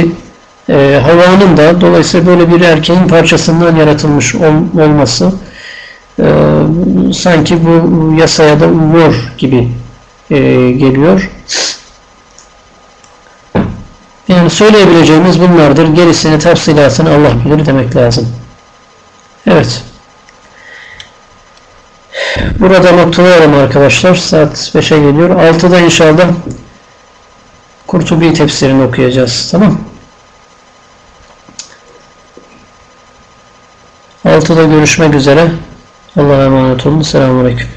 e, Havva'nın da dolayısıyla böyle bir erkeğin parçasından yaratılmış ol, olması e, sanki bu yasaya da uyuyor gibi e, geliyor. Yani söyleyebileceğimiz bunlardır. Gerisini tafsilatını Allah bilir demek lazım. Evet. Burada noktalayalım arkadaşlar. Saat 5'e geliyor. 6'da inşallah Kurtubi tefsirini okuyacağız. Tamam. 6'da görüşmek üzere. Allah'a emanet olun. Selamun Aleyküm.